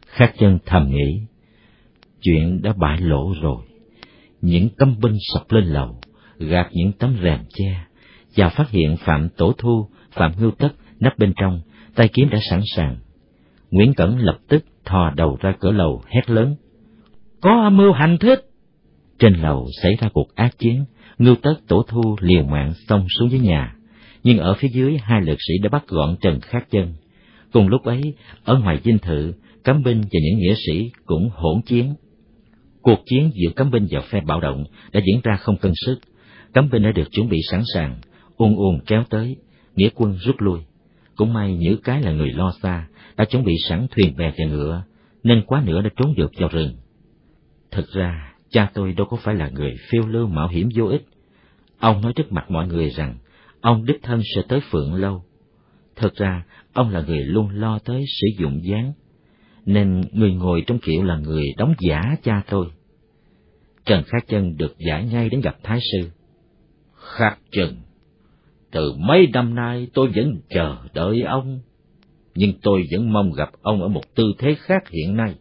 khác chân thầm nghĩ, chuyện đã bại lộ rồi. Những cấm binh sập lên lầu, gạt những tấm rèm che, và phát hiện Phạm Tổ Thu, Phạm Ngưu Tất nấp bên trong, tay kiếm đã sẵn sàng. Nguyễn Cẩn lập tức thò đầu ra cửa lầu hét lớn. Có âm mưu hành thích! Trên lầu xảy ra cuộc ác chiến, ngưu tất tổ thu liều mạng xông xuống dưới nhà, nhưng ở phía dưới hai lực sĩ đã bắt gọn Trần Khát Chân. Cùng lúc ấy, ở ngoài dinh thự, cấm binh và những nghĩa sĩ cũng hỗn chiến. Cuộc chiến giữa cấm binh và phe bạo động đã diễn ra không cân sức, cấm binh đã được chuẩn bị sẵn sàng, ùn ùn kéo tới, nghĩa quân rút lui. Cũng may những cái là người lo xa, đã chuẩn bị sẵn thuyền bè và ngựa, nên quá nữa đã trốn được vào rừng. Thực ra, cha tôi đâu có phải là người phiêu lưu mạo hiểm vô ích. Ông nói trước mặt mọi người rằng, ông đích thân sẽ tới Phượng Lâu. Thật ra, ông là người luôn lo tới sử dụng gián, nên người ngồi trong kiệu là người đóng giả cha tôi. Trần Khát Chân được giải ngay đến gặp Thái Sư. Khát Chân, từ mấy năm nay tôi vẫn chờ đợi ông, nhưng tôi vẫn mong gặp ông ở một tư thế khác hiện nay.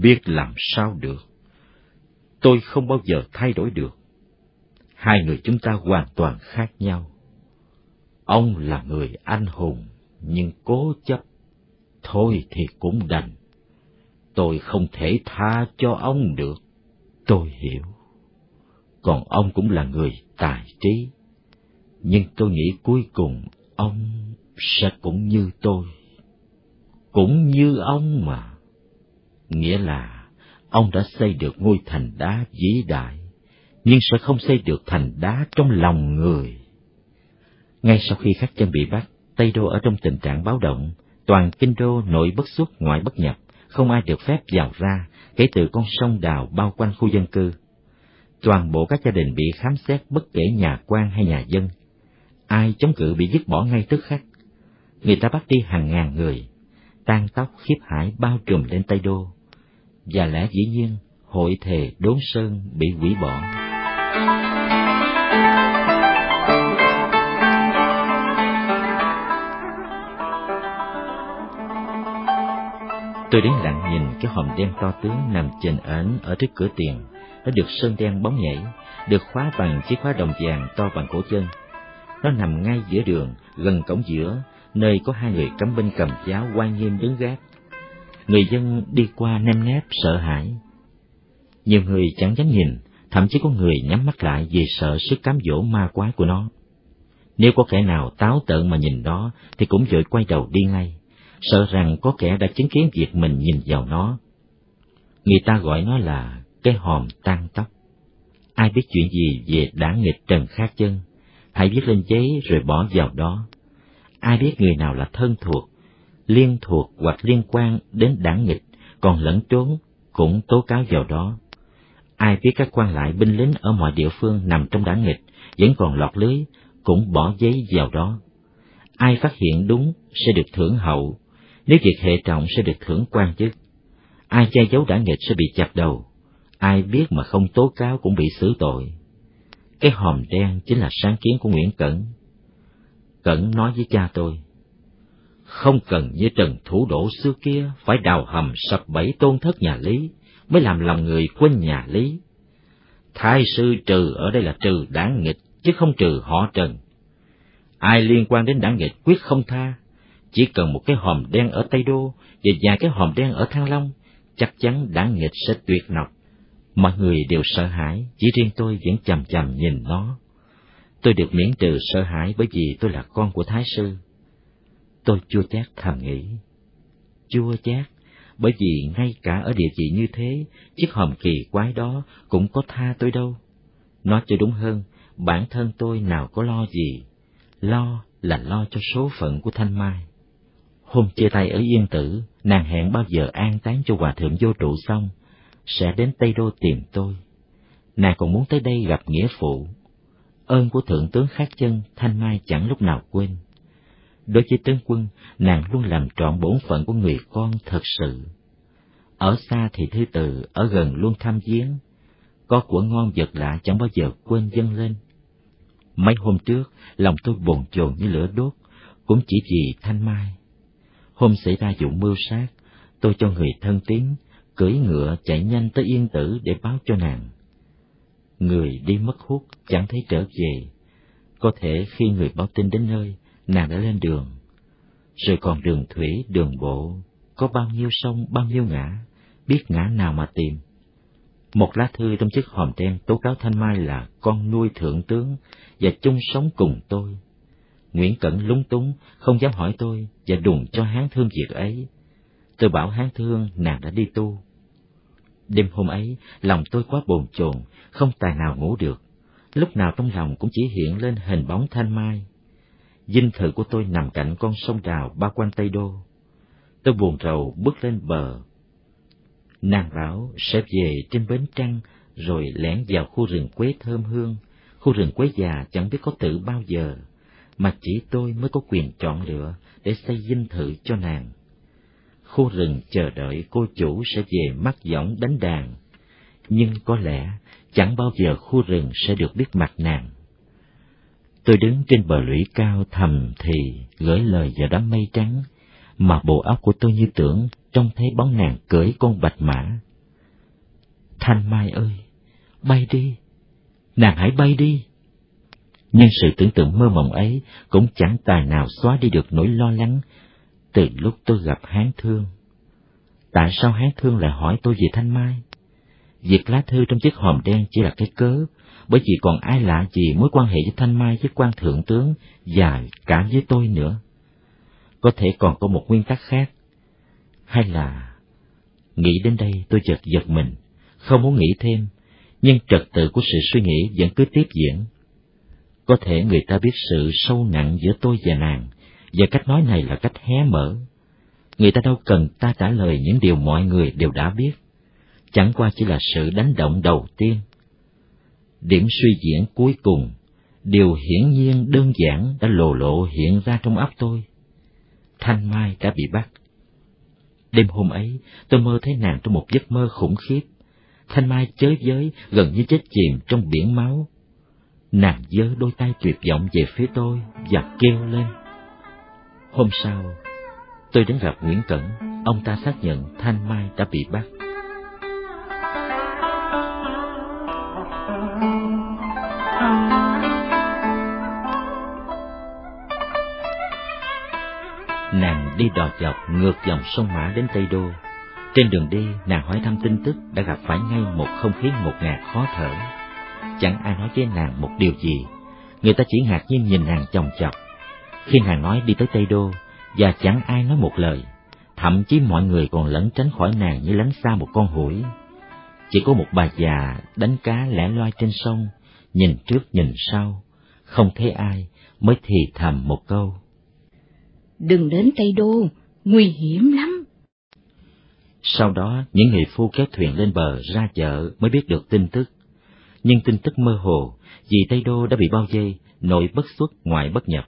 Biết làm sao được, tôi không bao giờ thay đổi được. Hai người chúng ta hoàn toàn khác nhau. Ông là người anh hùng, nhưng cố chấp. Thôi thì cũng đành. Tôi không thể tha cho ông được. Tôi hiểu. Còn ông cũng là người tài trí. Nhưng tôi nghĩ cuối cùng ông sẽ cũng như tôi. Cũng như ông mà. Nghĩa là ông đã xây được ngôi thành đá vĩ đại, nhưng sẽ không xây được thành đá trong lòng người. Ngay sau khi khắc chân bị bắt, Tây Đô ở trong tình trạng báo động, toàn kinh đô nội bất xuất ngoại bất nhập, không ai được phép vào ra kể từ con sông đào bao quanh khu dân cư. Toàn bộ các gia đình bị khám xét bất kể nhà quan hay nhà dân. Ai chống cự bị dứt bỏ ngay tức khắc. Người ta bắt đi hàng ngàn người, tan tóc khiếp hải bao trùm lên Tây Đô. Và lẽ dĩ nhiên, hội thề đốn sơn bị hủy bỏ. Tôi đứng lặng nhìn cái hòm đen to tướng nằm trên ẩn ở trước cửa tiền. Nó được sơn đen bóng nhảy, được khóa bằng chiếc khóa đồng vàng to bằng cổ chân. Nó nằm ngay giữa đường, gần cổng giữa, nơi có hai người cấm binh cầm giáo quan nghiêm đứng gác. Người dân đi qua nem nép sợ hãi. Nhiều người chẳng dám nhìn, thậm chí có người nhắm mắt lại vì sợ sức cám dỗ ma quái của nó. Nếu có kẻ nào táo tợn mà nhìn đó, thì cũng vội quay đầu đi ngay sợ rằng có kẻ đã chứng kiến việc mình nhìn vào nó. Người ta gọi nó là cái hòm tan tóc. Ai biết chuyện gì về đảng nghịch Trần khác Chân, hãy viết lên giấy rồi bỏ vào đó. Ai biết người nào là thân thuộc, liên thuộc hoặc liên quan đến đảng nghịch, còn lẫn trốn, cũng tố cáo vào đó. Ai biết các quan lại binh lính ở mọi địa phương nằm trong đảng nghịch, vẫn còn lọt lưới, cũng bỏ giấy vào đó. Ai phát hiện đúng sẽ được thưởng hậu, nếu việc hệ trọng sẽ được thưởng quan chức. Ai che giấu đã nghịch sẽ bị chặt đầu. Ai biết mà không tố cáo cũng bị xử tội. Cái hòm đen chính là sáng kiến của Nguyễn Cẩn. Cẩn nói với cha tôi, không cần như Trần Thủ Đổ xưa kia phải đào hầm sập bẫy tôn thất nhà Lý mới làm lòng người quên nhà Lý. Thái sư trừ ở đây là trừ đáng nghịch chứ không trừ họ Trần. Ai liên quan đến đảng nghịch quyết không tha, chỉ cần một cái hòm đen ở Tây Đô và vài cái hòm đen ở Thăng Long, chắc chắn đảng nghịch sẽ tuyệt nọc. Mọi người đều sợ hãi, chỉ riêng tôi vẫn chầm chầm nhìn nó. Tôi được miễn trừ sợ hãi bởi vì tôi là con của Thái Sư. Tôi chua chát thầm nghĩ. Chua chát, bởi vì ngay cả ở địa vị như thế, chiếc hòm kỳ quái đó cũng có tha tôi đâu. Nói cho đúng hơn, bản thân tôi nào có lo gì, lo là lo cho số phận của Thanh Mai. Hôm chia tay ở Yên Tử, nàng hẹn bao giờ an táng cho hòa thượng vô trụ xong, sẽ đến Tây Đô tìm tôi. Nàng còn muốn tới đây gặp nghĩa phụ. Ơn của thượng tướng Khát Chân, Thanh Mai chẳng lúc nào quên. Đối với tướng quân, nàng luôn làm trọn bổn phận của người con thật sự. Ở xa thì thư từ, ở gần luôn thăm viếng. Có của ngon vật lạ chẳng bao giờ quên dâng lên. Mấy hôm trước, lòng tôi bồn chồn như lửa đốt, cũng chỉ vì Thanh Mai. Hôm xảy ra vụ mưu sát, tôi cho người thân tín cưỡi ngựa chạy nhanh tới yên tử để báo cho nàng. Người đi mất hút chẳng thấy trở về, có thể khi người báo tin đến nơi, nàng đã lên đường. Rồi còn đường thủy, đường bộ, có bao nhiêu sông, bao nhiêu ngã, biết ngã nào mà tìm. Một lá thư trong chiếc hòm đen tố cáo Thanh Mai là con nuôi thượng tướng và chung sống cùng tôi. Nguyễn Cẩn lúng túng, không dám hỏi tôi và đùn cho hán thương việc ấy. Tôi bảo hán thương nàng đã đi tu. Đêm hôm ấy, lòng tôi quá bồn chồn, không tài nào ngủ được. Lúc nào trong lòng cũng chỉ hiện lên hình bóng Thanh Mai. Dinh thự của tôi nằm cạnh con sông đào bao quanh Tây Đô. Tôi buồn rầu bước lên bờ. Nàng bảo sẽ về trên bến trăng, rồi lẻn vào khu rừng quế thơm hương. Khu rừng quế già chẳng biết có tử bao giờ, mà chỉ tôi mới có quyền chọn lựa để xây dinh thự cho nàng. Khu rừng chờ đợi cô chủ sẽ về mắt giọng đánh đàn, nhưng có lẽ chẳng bao giờ khu rừng sẽ được biết mặt nàng. Tôi đứng trên bờ lũy cao thầm thì gửi lời vào đám mây trắng, mà bộ óc của tôi như tưởng trông thấy bóng nàng cưỡi con bạch mã. Thanh Mai ơi, bay đi, nàng hãy bay đi. Nhưng sự tưởng tượng mơ mộng ấy cũng chẳng tài nào xóa đi được nỗi lo lắng từ lúc tôi gặp Hán Thương. Tại sao Hán Thương lại hỏi tôi về Thanh Mai? Việc lá thư trong chiếc hòm đen chỉ là cái cớ, bởi vì còn ai lạ gì mối quan hệ với Thanh Mai với quan thượng tướng và cả với tôi nữa. Có thể còn có một nguyên tắc khác, hay là... Nghĩ đến đây tôi chợt giật mình, không muốn nghĩ thêm, nhưng trật tự của sự suy nghĩ vẫn cứ tiếp diễn. Có thể người ta biết sự sâu nặng giữa tôi và nàng, và cách nói này là cách hé mở. Người ta đâu cần ta trả lời những điều mọi người đều đã biết, chẳng qua chỉ là sự đánh động đầu tiên. Điểm suy diễn cuối cùng, điều hiển nhiên đơn giản đã lồ lộ hiện ra trong óc tôi. Thanh Mai đã bị bắt. Đêm hôm ấy, tôi mơ thấy nàng trong một giấc mơ khủng khiếp. Thanh Mai chới giới, gần như chết chìm trong biển máu. Nàng giơ đôi tay tuyệt vọng về phía tôi và kêu lên. Hôm sau, tôi đến gặp Nguyễn Cẩn, ông ta xác nhận Thanh Mai đã bị bắt. Nàng đi đò dọc ngược dòng sông Mã đến Tây Đô. Trên đường đi, nàng hỏi thăm tin tức đã gặp phải ngay một không khí ngột ngạt khó thở. Chẳng ai nói với nàng một điều gì, người ta chỉ ngạc nhiên nhìn nàng chồng chọc. Khi nàng nói đi tới Tây Đô, và chẳng ai nói một lời, thậm chí mọi người còn lẩn tránh khỏi nàng như lánh xa một con hủi. Chỉ có một bà già đánh cá lẻ loi trên sông, nhìn trước nhìn sau, không thấy ai, mới thì thầm một câu. Đừng đến Tây Đô, nguy hiểm lắm. Sau đó, những người phu kéo thuyền lên bờ ra chợ mới biết được tin tức. Nhưng tin tức mơ hồ, vì Tây Đô đã bị bao vây, nội bất xuất ngoại bất nhập.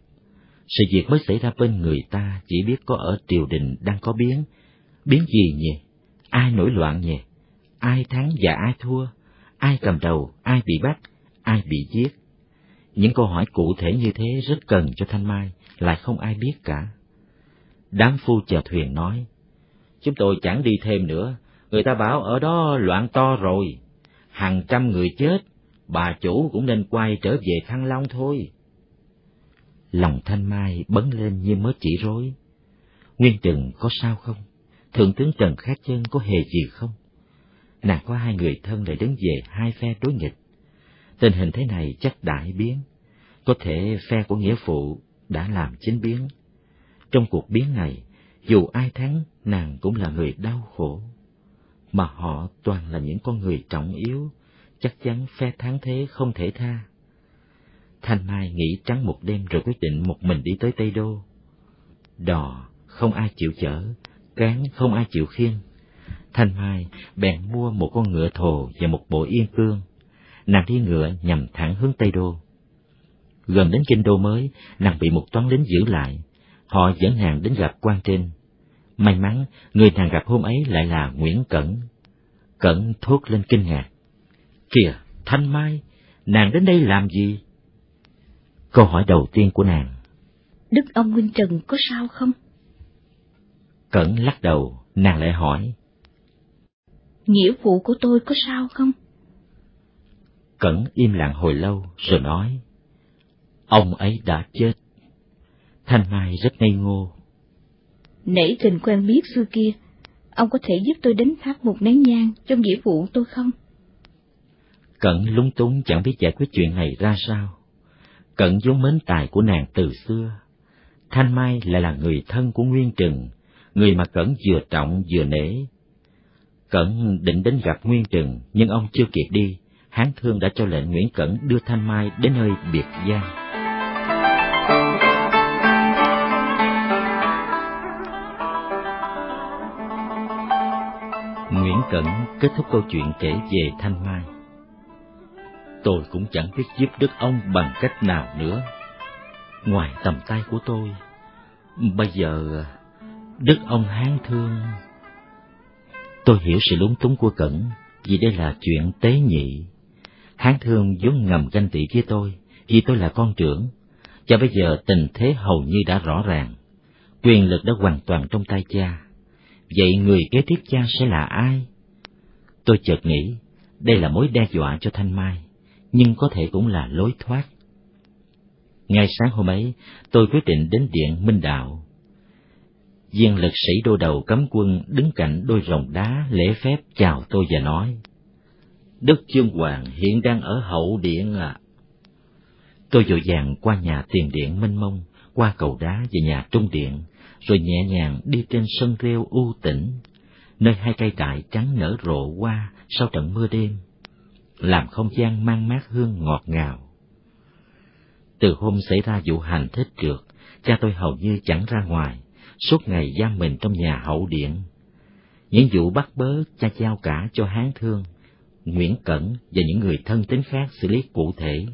Sự việc mới xảy ra bên người ta chỉ biết có ở triều đình đang có biến. Biến gì nhỉ? Ai nổi loạn nhỉ? Ai thắng và ai thua? Ai cầm đầu, ai bị bắt, ai bị giết? Những câu hỏi cụ thể như thế rất cần cho Thanh Mai, lại không ai biết cả. Đám phu chèo thuyền nói, Chúng tôi chẳng đi thêm nữa, người ta bảo ở đó loạn to rồi, hàng trăm người chết, bà chủ cũng nên quay trở về Thăng Long thôi. Lòng Thanh Mai bấn lên như mớ chỉ rối. Nguyên Trừng có sao không? Thượng tướng Trần Khát Chân có hề gì không? Nàng có hai người thân lại đứng về hai phe đối nghịch. Tình hình thế này chắc đại biến. Có thể phe của nghĩa phụ đã làm chính biến. Trong cuộc biến này, dù ai thắng, nàng cũng là người đau khổ. Mà họ toàn là những con người trọng yếu, chắc chắn phe thắng thế không thể tha. Thanh Mai nghĩ trắng một đêm rồi quyết định một mình đi tới Tây Đô. Đò không ai chịu chở, cán không ai chịu khiêng. Thanh Mai bèn mua một con ngựa thồ và một bộ yên cương. Nàng đi ngựa nhằm thẳng hướng Tây Đô. Gần đến kinh đô mới, nàng bị một toán lính giữ lại. Họ dẫn nàng đến gặp quan trên. May mắn, người nàng gặp hôm ấy lại là Nguyễn Cẩn. Cẩn thốt lên kinh ngạc. Kìa, Thanh Mai, nàng đến đây làm gì? Câu hỏi đầu tiên của nàng. Đức ông Nguyên Trần có sao không? Cẩn lắc đầu, nàng lại hỏi. Nghĩa vụ của tôi có sao không? Cẩn im lặng hồi lâu rồi nói. Ông ấy đã chết. Thanh Mai rất ngây ngô. Nể tình quen biết xưa kia, ông có thể giúp tôi đến thắp một nén nhang trong nghĩa vụ tôi không? Cẩn lúng túng chẳng biết giải quyết chuyện này ra sao. Cẩn vốn mến tài của nàng từ xưa. Thanh Mai lại là người thân của Nguyên Trừng, người mà Cẩn vừa trọng vừa nể. Cẩn định đến gặp Nguyên Trừng, nhưng ông chưa kịp đi, Hán Thương đã cho lệnh Nguyễn Cẩn đưa Thanh Mai đến nơi biệt giang. Nguyễn Cẩn kết thúc câu chuyện kể về Thanh Mai. Tôi cũng chẳng biết giúp đức ông bằng cách nào nữa. Ngoài tầm tay của tôi, bây giờ đức ông Hán Thương... Tôi hiểu sự lúng túng của Cẩn, vì đây là chuyện tế nhị. Hán Thương vốn ngầm ganh tị với tôi, vì tôi là con trưởng, và bây giờ tình thế hầu như đã rõ ràng. Quyền lực đã hoàn toàn trong tay cha. Vậy người kế tiếp cha sẽ là ai? Tôi chợt nghĩ, đây là mối đe dọa cho Thanh Mai, nhưng có thể cũng là lối thoát. Ngay sáng hôm ấy, tôi quyết định đến điện Minh Đạo. Viên lực sĩ đô đầu cấm quân đứng cạnh đôi rồng đá lễ phép chào tôi và nói, Đức Chương Hoàng hiện đang ở hậu điện à. Tôi vội vàng qua nhà tiền điện minh mông, qua cầu đá về nhà trung điện, rồi nhẹ nhàng đi trên sân rêu u tĩnh, nơi hai cây đại trắng nở rộ qua sau trận mưa đêm, làm không gian mang mát hương ngọt ngào. Từ hôm xảy ra vụ hành thích trượt, cha tôi hầu như chẳng ra ngoài, suốt ngày giam mình trong nhà hậu điện. Những vụ bắt bớ cha giao cả cho Hán Thương, Nguyễn Cẩn và những người thân tín khác xử lý cụ thể.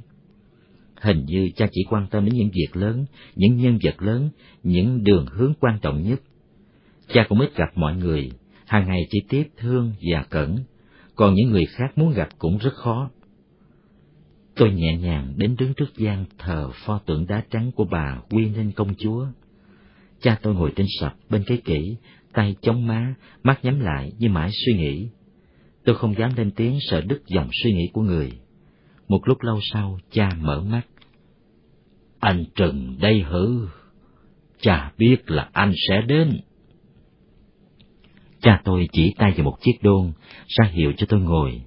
Hình như cha chỉ quan tâm đến những việc lớn, những nhân vật lớn, những đường hướng quan trọng nhất. Cha cũng ít gặp mọi người, hàng ngày chỉ tiếp Thương và Cẩn, còn những người khác muốn gặp cũng rất khó. Tôi nhẹ nhàng đến đứng trước gian thờ pho tượng đá trắng của bà Quy Ninh công chúa. Cha tôi ngồi trên sập bên cái kỹ, tay chống má, mắt nhắm lại như mãi suy nghĩ. Tôi không dám lên tiếng sợ đứt dòng suy nghĩ của người. Một lúc lâu sau, cha mở mắt. Anh Trần đây hử? Cha biết là anh sẽ đến. Cha tôi chỉ tay vào một chiếc đôn, ra hiệu cho tôi ngồi.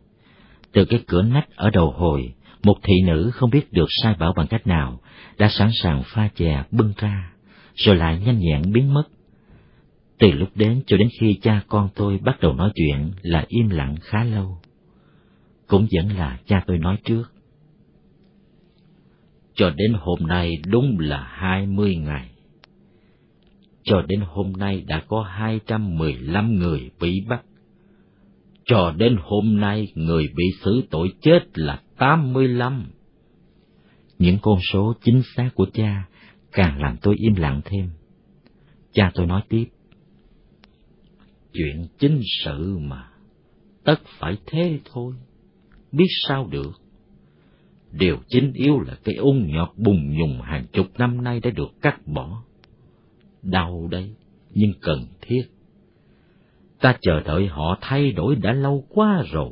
Từ cái cửa nách ở đầu hồi, một thị nữ không biết được sai bảo bằng cách nào, đã sẵn sàng pha chè bưng ra, rồi lại nhanh nhẹn biến mất. Từ lúc đến cho đến khi cha con tôi bắt đầu nói chuyện là im lặng khá lâu. Cũng vẫn là cha tôi nói trước. Cho đến hôm nay đúng là hai mươi ngày. Cho đến hôm nay đã có hai trăm mười lăm người bị bắt. Cho đến hôm nay người bị xử tội chết là tám mươi lăm. Những con số chính xác của cha càng làm tôi im lặng thêm. Cha tôi nói tiếp. Chuyện chính sự mà, tất phải thế thôi, biết sao được. Điều chính yếu là cái ung nhọt bùng nhùng hàng chục năm nay đã được cắt bỏ. Đau đây, nhưng cần thiết. Ta chờ đợi họ thay đổi đã lâu quá rồi.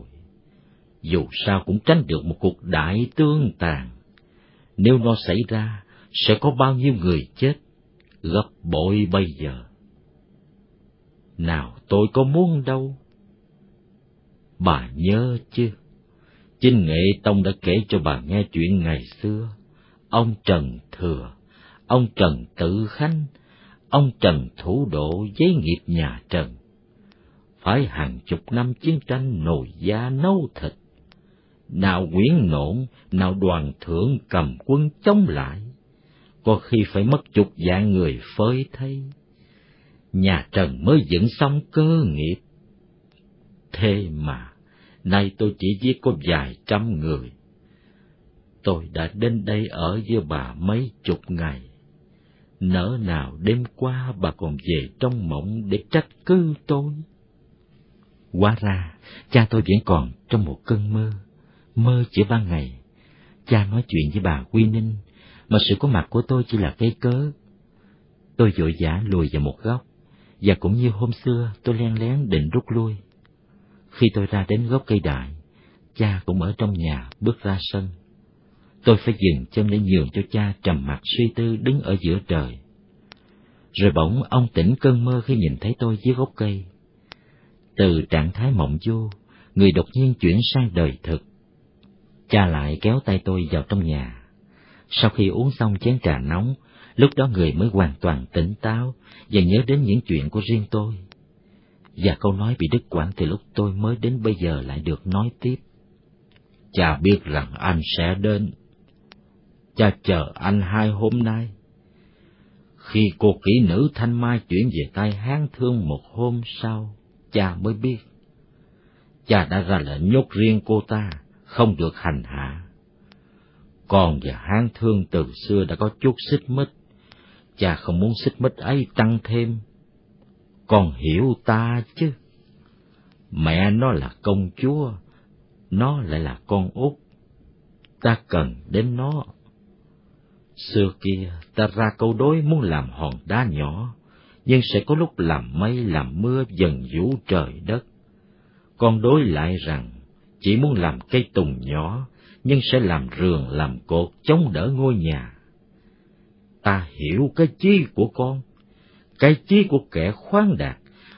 Dù sao cũng tránh được một cuộc đại tương tàn. Nếu nó xảy ra, sẽ có bao nhiêu người chết, gấp bội bây giờ. Nào tôi có muốn đâu. Bà nhớ chứ, Chính Nghệ Tông đã kể cho bà nghe chuyện ngày xưa. Ông Trần Thừa, ông Trần Tự Khanh, ông Trần Thủ Độ giấy nghiệp nhà Trần. Phải hàng chục năm chiến tranh nồi da nấu thịt. Nào quyến nộn, nào đoàn thượng cầm quân chống lại. Có khi phải mất chục vạn người phơi thay nhà Trần mới dựng xong cơ nghiệp. Thế mà, nay tôi chỉ giết có vài trăm người. Tôi đã đến đây ở với bà mấy chục ngày. Nỡ nào đêm qua bà còn về trong mộng để trách cứ tôi. quá ra, cha tôi vẫn còn trong một cơn mơ, mơ chỉ ban ngày. Cha nói chuyện với bà Quy Ninh, mà sự có mặt của tôi chỉ là cây cớ. Tôi vội vã lùi vào một góc, và cũng như hôm xưa tôi len lén định rút lui. Khi tôi ra đến gốc cây đại, cha cũng ở trong nhà bước ra sân. Tôi phải dừng chân để nhường cho cha trầm mặt suy tư đứng ở giữa trời. Rồi bỗng ông tỉnh cơn mơ khi nhìn thấy tôi dưới gốc cây. Từ trạng thái mộng du, người đột nhiên chuyển sang đời thực. Cha lại kéo tay tôi vào trong nhà. Sau khi uống xong chén trà nóng, lúc đó người mới hoàn toàn tỉnh táo và nhớ đến những chuyện của riêng tôi. Và câu nói bị đứt quãng từ lúc tôi mới đến bây giờ lại được nói tiếp. Cha biết rằng anh sẽ đến. Cha chờ anh hai hôm nay. Khi cô kỹ nữ Thanh Mai chuyển về tay Hán Thương một hôm sau, cha mới biết. Cha đã ra lệnh nhốt riêng cô ta, không được hành hạ. Con và Hán Thương từ xưa đã có chút xích mích, cha không muốn xích mích ấy tăng thêm. Con hiểu ta chứ? Mẹ nó là công chúa, nó lại là con út. Ta cần đến nó. Xưa kia, ta ra câu đối muốn làm hòn đá nhỏ, nhưng sẽ có lúc làm mây làm mưa dần vũ trời đất. Con đối lại rằng, chỉ muốn làm cây tùng nhỏ, nhưng sẽ làm rường làm cột chống đỡ ngôi nhà. Ta hiểu cái chi của con, cái chi của kẻ khoáng đạt,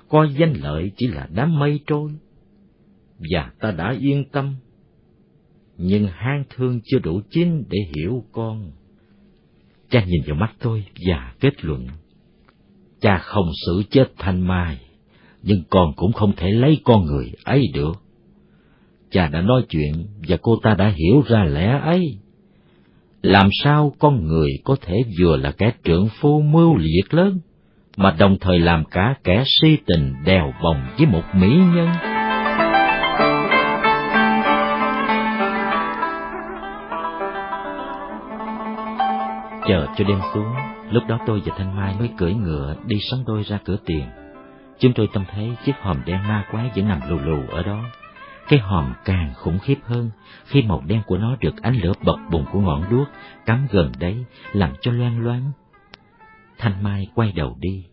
coi danh lợi chỉ là đám mây trôi. Và ta đã yên tâm, nhưng hang thương chưa đủ chín để hiểu con. Cha nhìn vào mắt tôi và kết luận. Cha không xử chết thanh mai, nhưng con cũng không thể lấy con người ấy được. Cha đã nói chuyện và cô ta đã hiểu ra lẽ ấy. Làm sao con người có thể vừa là kẻ trưởng phu mưu liệt lớn, mà đồng thời làm cả kẻ si tình đèo bồng với một mỹ nhân? Chờ cho đêm xuống, lúc đó tôi và Thanh Mai mới cưỡi ngựa đi sóng đôi ra cửa tiền. Chúng tôi trông thấy chiếc hòm đen ma quái vẫn nằm lù lù ở đó. Cái hòm càng khủng khiếp hơn khi màu đen của nó được ánh lửa bập bùng của ngọn đuốc cắm gần đấy làm cho loang loáng. Thanh Mai quay đầu đi,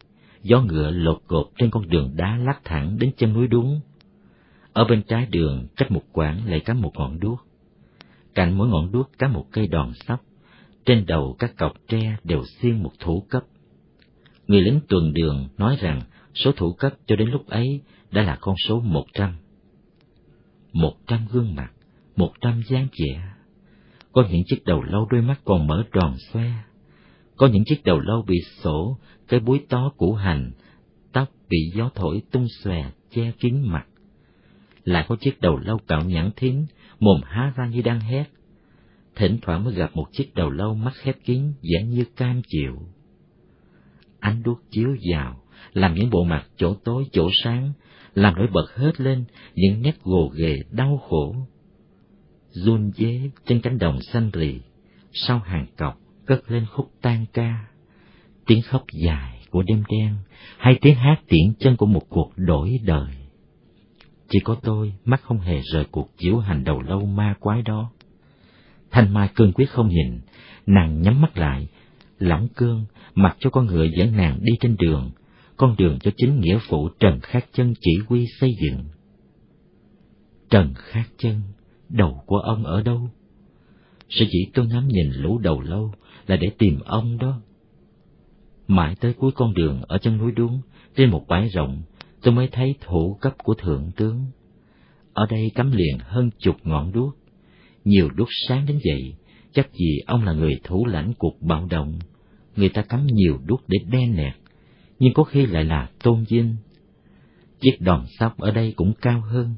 gió ngựa lột cột trên con đường đá lát thẳng đến chân núi đuống. Ở bên trái đường cách một quãng lại cắm một ngọn đuốc. Cạnh mỗi ngọn đuốc cắm một cây đòn sóc trên đầu các cọc tre đều xiên một thủ cấp. Người lính tuần đường nói rằng số thủ cấp cho đến lúc ấy đã là con số một trăm. Một trăm gương mặt, một trăm dáng vẻ. Có những chiếc đầu lâu đôi mắt còn mở tròn xoe. Có những chiếc đầu lâu bị sổ, cái búi tó củ hành, tóc bị gió thổi tung xòe che kín mặt. Lại có chiếc đầu lâu cạo nhẵn thín, mồm há ra như đang hét thỉnh thoảng mới gặp một chiếc đầu lâu mắt khép kín vẻ như cam chịu. Ánh đuốc chiếu vào, làm những bộ mặt chỗ tối chỗ sáng, làm nổi bật hết lên những nét gồ ghề đau khổ. Run dế trên cánh đồng xanh rì, sau hàng cọc cất lên khúc tan ca. Tiếng khóc dài của đêm đen, hay tiếng hát tiễn chân của một cuộc đổi đời. Chỉ có tôi mắt không hề rời cuộc diễu hành đầu lâu ma quái đó. Thanh Mai cương quyết không nhìn, nàng nhắm mắt lại, lỏng cương, mặc cho con ngựa dẫn nàng đi trên đường, con đường cho chính nghĩa phụ Trần Khát Chân chỉ huy xây dựng. Trần Khát Chân, đầu của ông ở đâu? Sở dĩ tôi ngắm nhìn lũ đầu lâu là để tìm ông đó. Mãi tới cuối con đường ở chân núi đuống, trên một bãi rộng, tôi mới thấy thủ cấp của thượng tướng. Ở đây cắm liền hơn chục ngọn đuốc, nhiều đuốc sáng đến vậy, chắc gì ông là người thủ lãnh cuộc bạo động. Người ta cắm nhiều đuốc để đen nẹt, nhưng có khi lại là tôn vinh. Chiếc đòn sóc ở đây cũng cao hơn,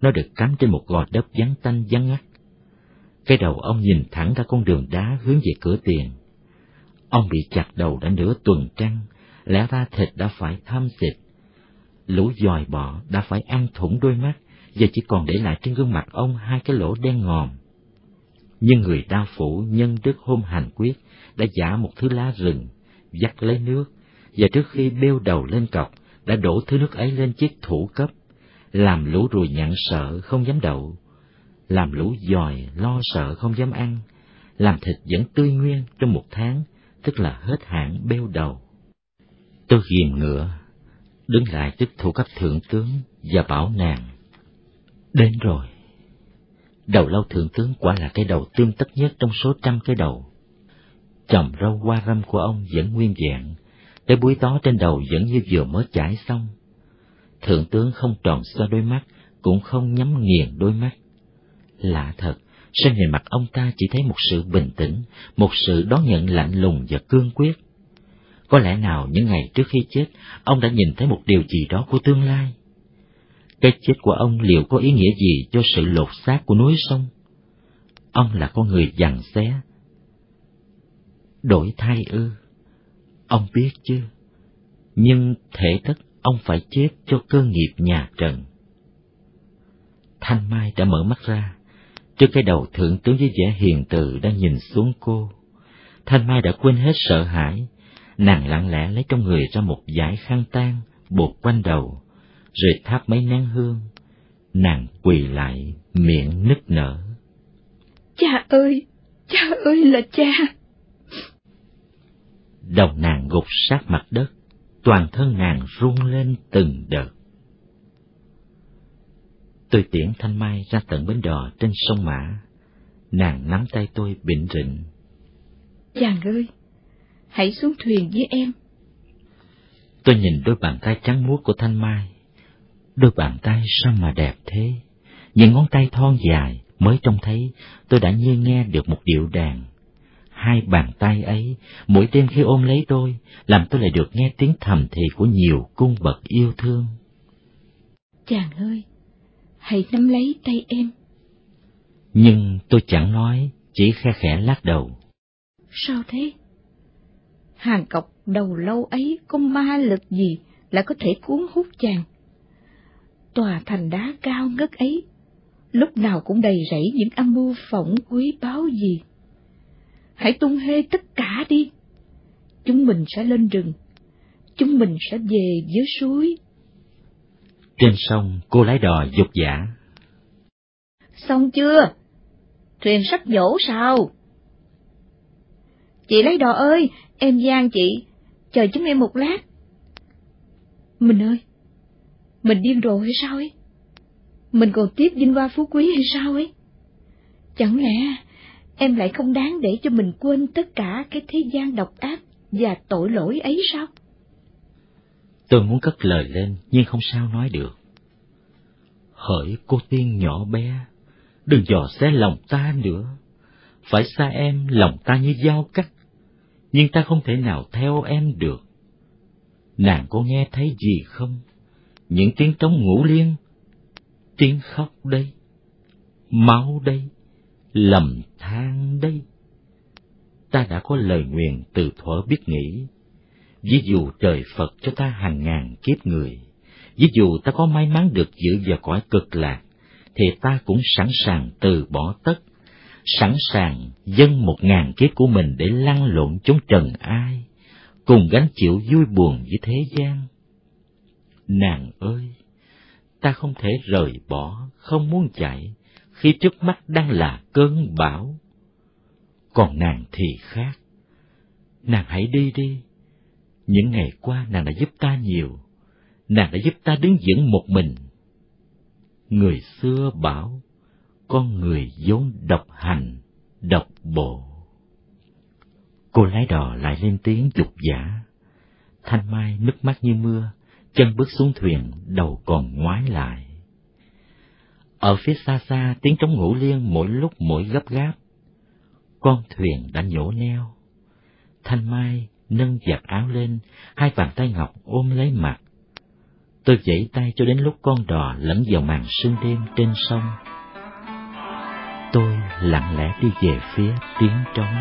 nó được cắm trên một gò đất vắng tanh vắng ngắt. Cái đầu ông nhìn thẳng ra con đường đá hướng về cửa tiền. Ông bị chặt đầu đã nửa tuần trăng, lẽ ra thịt đã phải thâm xịt. Lũ dòi bọ đã phải ăn thủng đôi mắt, giờ chỉ còn để lại trên gương mặt ông hai cái lỗ đen ngòm nhưng người đao phủ nhân đức hôm hành quyết đã giả một thứ lá rừng, dắt lấy nước, và trước khi bêu đầu lên cọc, đã đổ thứ nước ấy lên chiếc thủ cấp, làm lũ ruồi nhặn sợ không dám đậu, làm lũ dòi lo sợ không dám ăn, làm thịt vẫn tươi nguyên trong một tháng, tức là hết hạn bêu đầu. Tôi ghiềm ngựa, đứng lại trước thủ cấp thượng tướng và bảo nàng, đến rồi. Đầu lâu thượng tướng quả là cái đầu tươm tất nhất trong số trăm cái đầu. Chồng râu hoa râm của ông vẫn nguyên vẹn, cái búi tó trên đầu vẫn như vừa mới chải xong. Thượng tướng không tròn xoa đôi mắt, cũng không nhắm nghiền đôi mắt. Lạ thật, trên nhìn mặt ông ta chỉ thấy một sự bình tĩnh, một sự đón nhận lạnh lùng và cương quyết. Có lẽ nào những ngày trước khi chết, ông đã nhìn thấy một điều gì đó của tương lai? Cái chết của ông liệu có ý nghĩa gì cho sự lột xác của núi sông? Ông là con người dằn xé. Đổi thay ư? Ông biết chứ? Nhưng thể tất ông phải chết cho cơ nghiệp nhà Trần. Thanh Mai đã mở mắt ra, trước cái đầu thượng tướng với vẻ hiền từ đang nhìn xuống cô. Thanh Mai đã quên hết sợ hãi, nàng lặng lẽ lấy trong người ra một dải khăn tang buộc quanh đầu, rồi thắp mấy nén hương. Nàng quỳ lại, miệng nức nở. Cha ơi, cha ơi là cha! Đầu nàng gục sát mặt đất, toàn thân nàng run lên từng đợt. Tôi tiễn Thanh Mai ra tận bến đò trên sông Mã. Nàng nắm tay tôi bịnh rịnh. Chàng ơi, hãy xuống thuyền với em. Tôi nhìn đôi bàn tay trắng muốt của Thanh Mai. Đôi bàn tay sao mà đẹp thế? Những ngón tay thon dài mới trông thấy tôi đã như nghe được một điệu đàn. Hai bàn tay ấy, mỗi đêm khi ôm lấy tôi, làm tôi lại được nghe tiếng thầm thì của nhiều cung bậc yêu thương. Chàng ơi, hãy nắm lấy tay em. Nhưng tôi chẳng nói, chỉ khe khẽ lắc đầu. Sao thế? Hàng cọc đầu lâu ấy có ma lực gì lại có thể cuốn hút chàng? Tòa thành đá cao ngất ấy, lúc nào cũng đầy rẫy những âm mưu phỏng quý báu gì. Hãy tung hê tất cả đi. Chúng mình sẽ lên rừng, chúng mình sẽ về dưới suối, trên sông, cô lái đò dục giả. Xong chưa? Thuyền sắp dỗ sao? Chị lấy đò ơi, em gian chị, chờ chúng em một lát. Mình ơi, mình điên rồi hay sao ấy? Mình còn tiếp dinh qua phú quý hay sao ấy? Chẳng lẽ em lại không đáng để cho mình quên tất cả cái thế gian độc ác và tội lỗi ấy sao? Tôi muốn cất lời lên, nhưng không sao nói được. Hỡi cô tiên nhỏ bé, đừng dò xé lòng ta nữa. Phải xa em, lòng ta như dao cắt, nhưng ta không thể nào theo em được. Nàng có nghe thấy gì không? Những tiếng trống ngủ liên, tiếng khóc đây, máu đây, lầm than đây. Ta đã có lời nguyện từ thuở biết nghĩ, ví dụ trời Phật cho ta hàng ngàn kiếp người, ví dụ ta có may mắn được giữ vào cõi cực lạc, thì ta cũng sẵn sàng từ bỏ tất, sẵn sàng dâng một ngàn kiếp của mình để lăn lộn chống trần ai, cùng gánh chịu vui buồn với thế gian. Nàng ơi, ta không thể rời bỏ, không muốn chạy, khi trước mắt đang là cơn bão. Còn nàng thì khác. Nàng hãy đi đi, những ngày qua nàng đã giúp ta nhiều, nàng đã giúp ta đứng vững một mình. Người xưa bảo, con người vốn độc hành, độc bộ. Cô lái đò lại lên tiếng dục giả. Thanh Mai nước mắt như mưa, chân bước xuống thuyền, đầu còn ngoái lại. Ở phía xa xa tiếng trống ngủ liên mỗi lúc mỗi gấp gáp. Con thuyền đã nhổ neo. Thanh Mai nâng giặt áo lên, hai bàn tay ngọc ôm lấy mặt. Tôi dãy tay cho đến lúc con đò lẫn vào màn sương đêm trên sông. Tôi lặng lẽ đi về phía tiếng trống.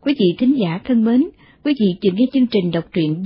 Quý vị thính giả thân mến, quý vị vừa nghe chương trình đọc truyện đêm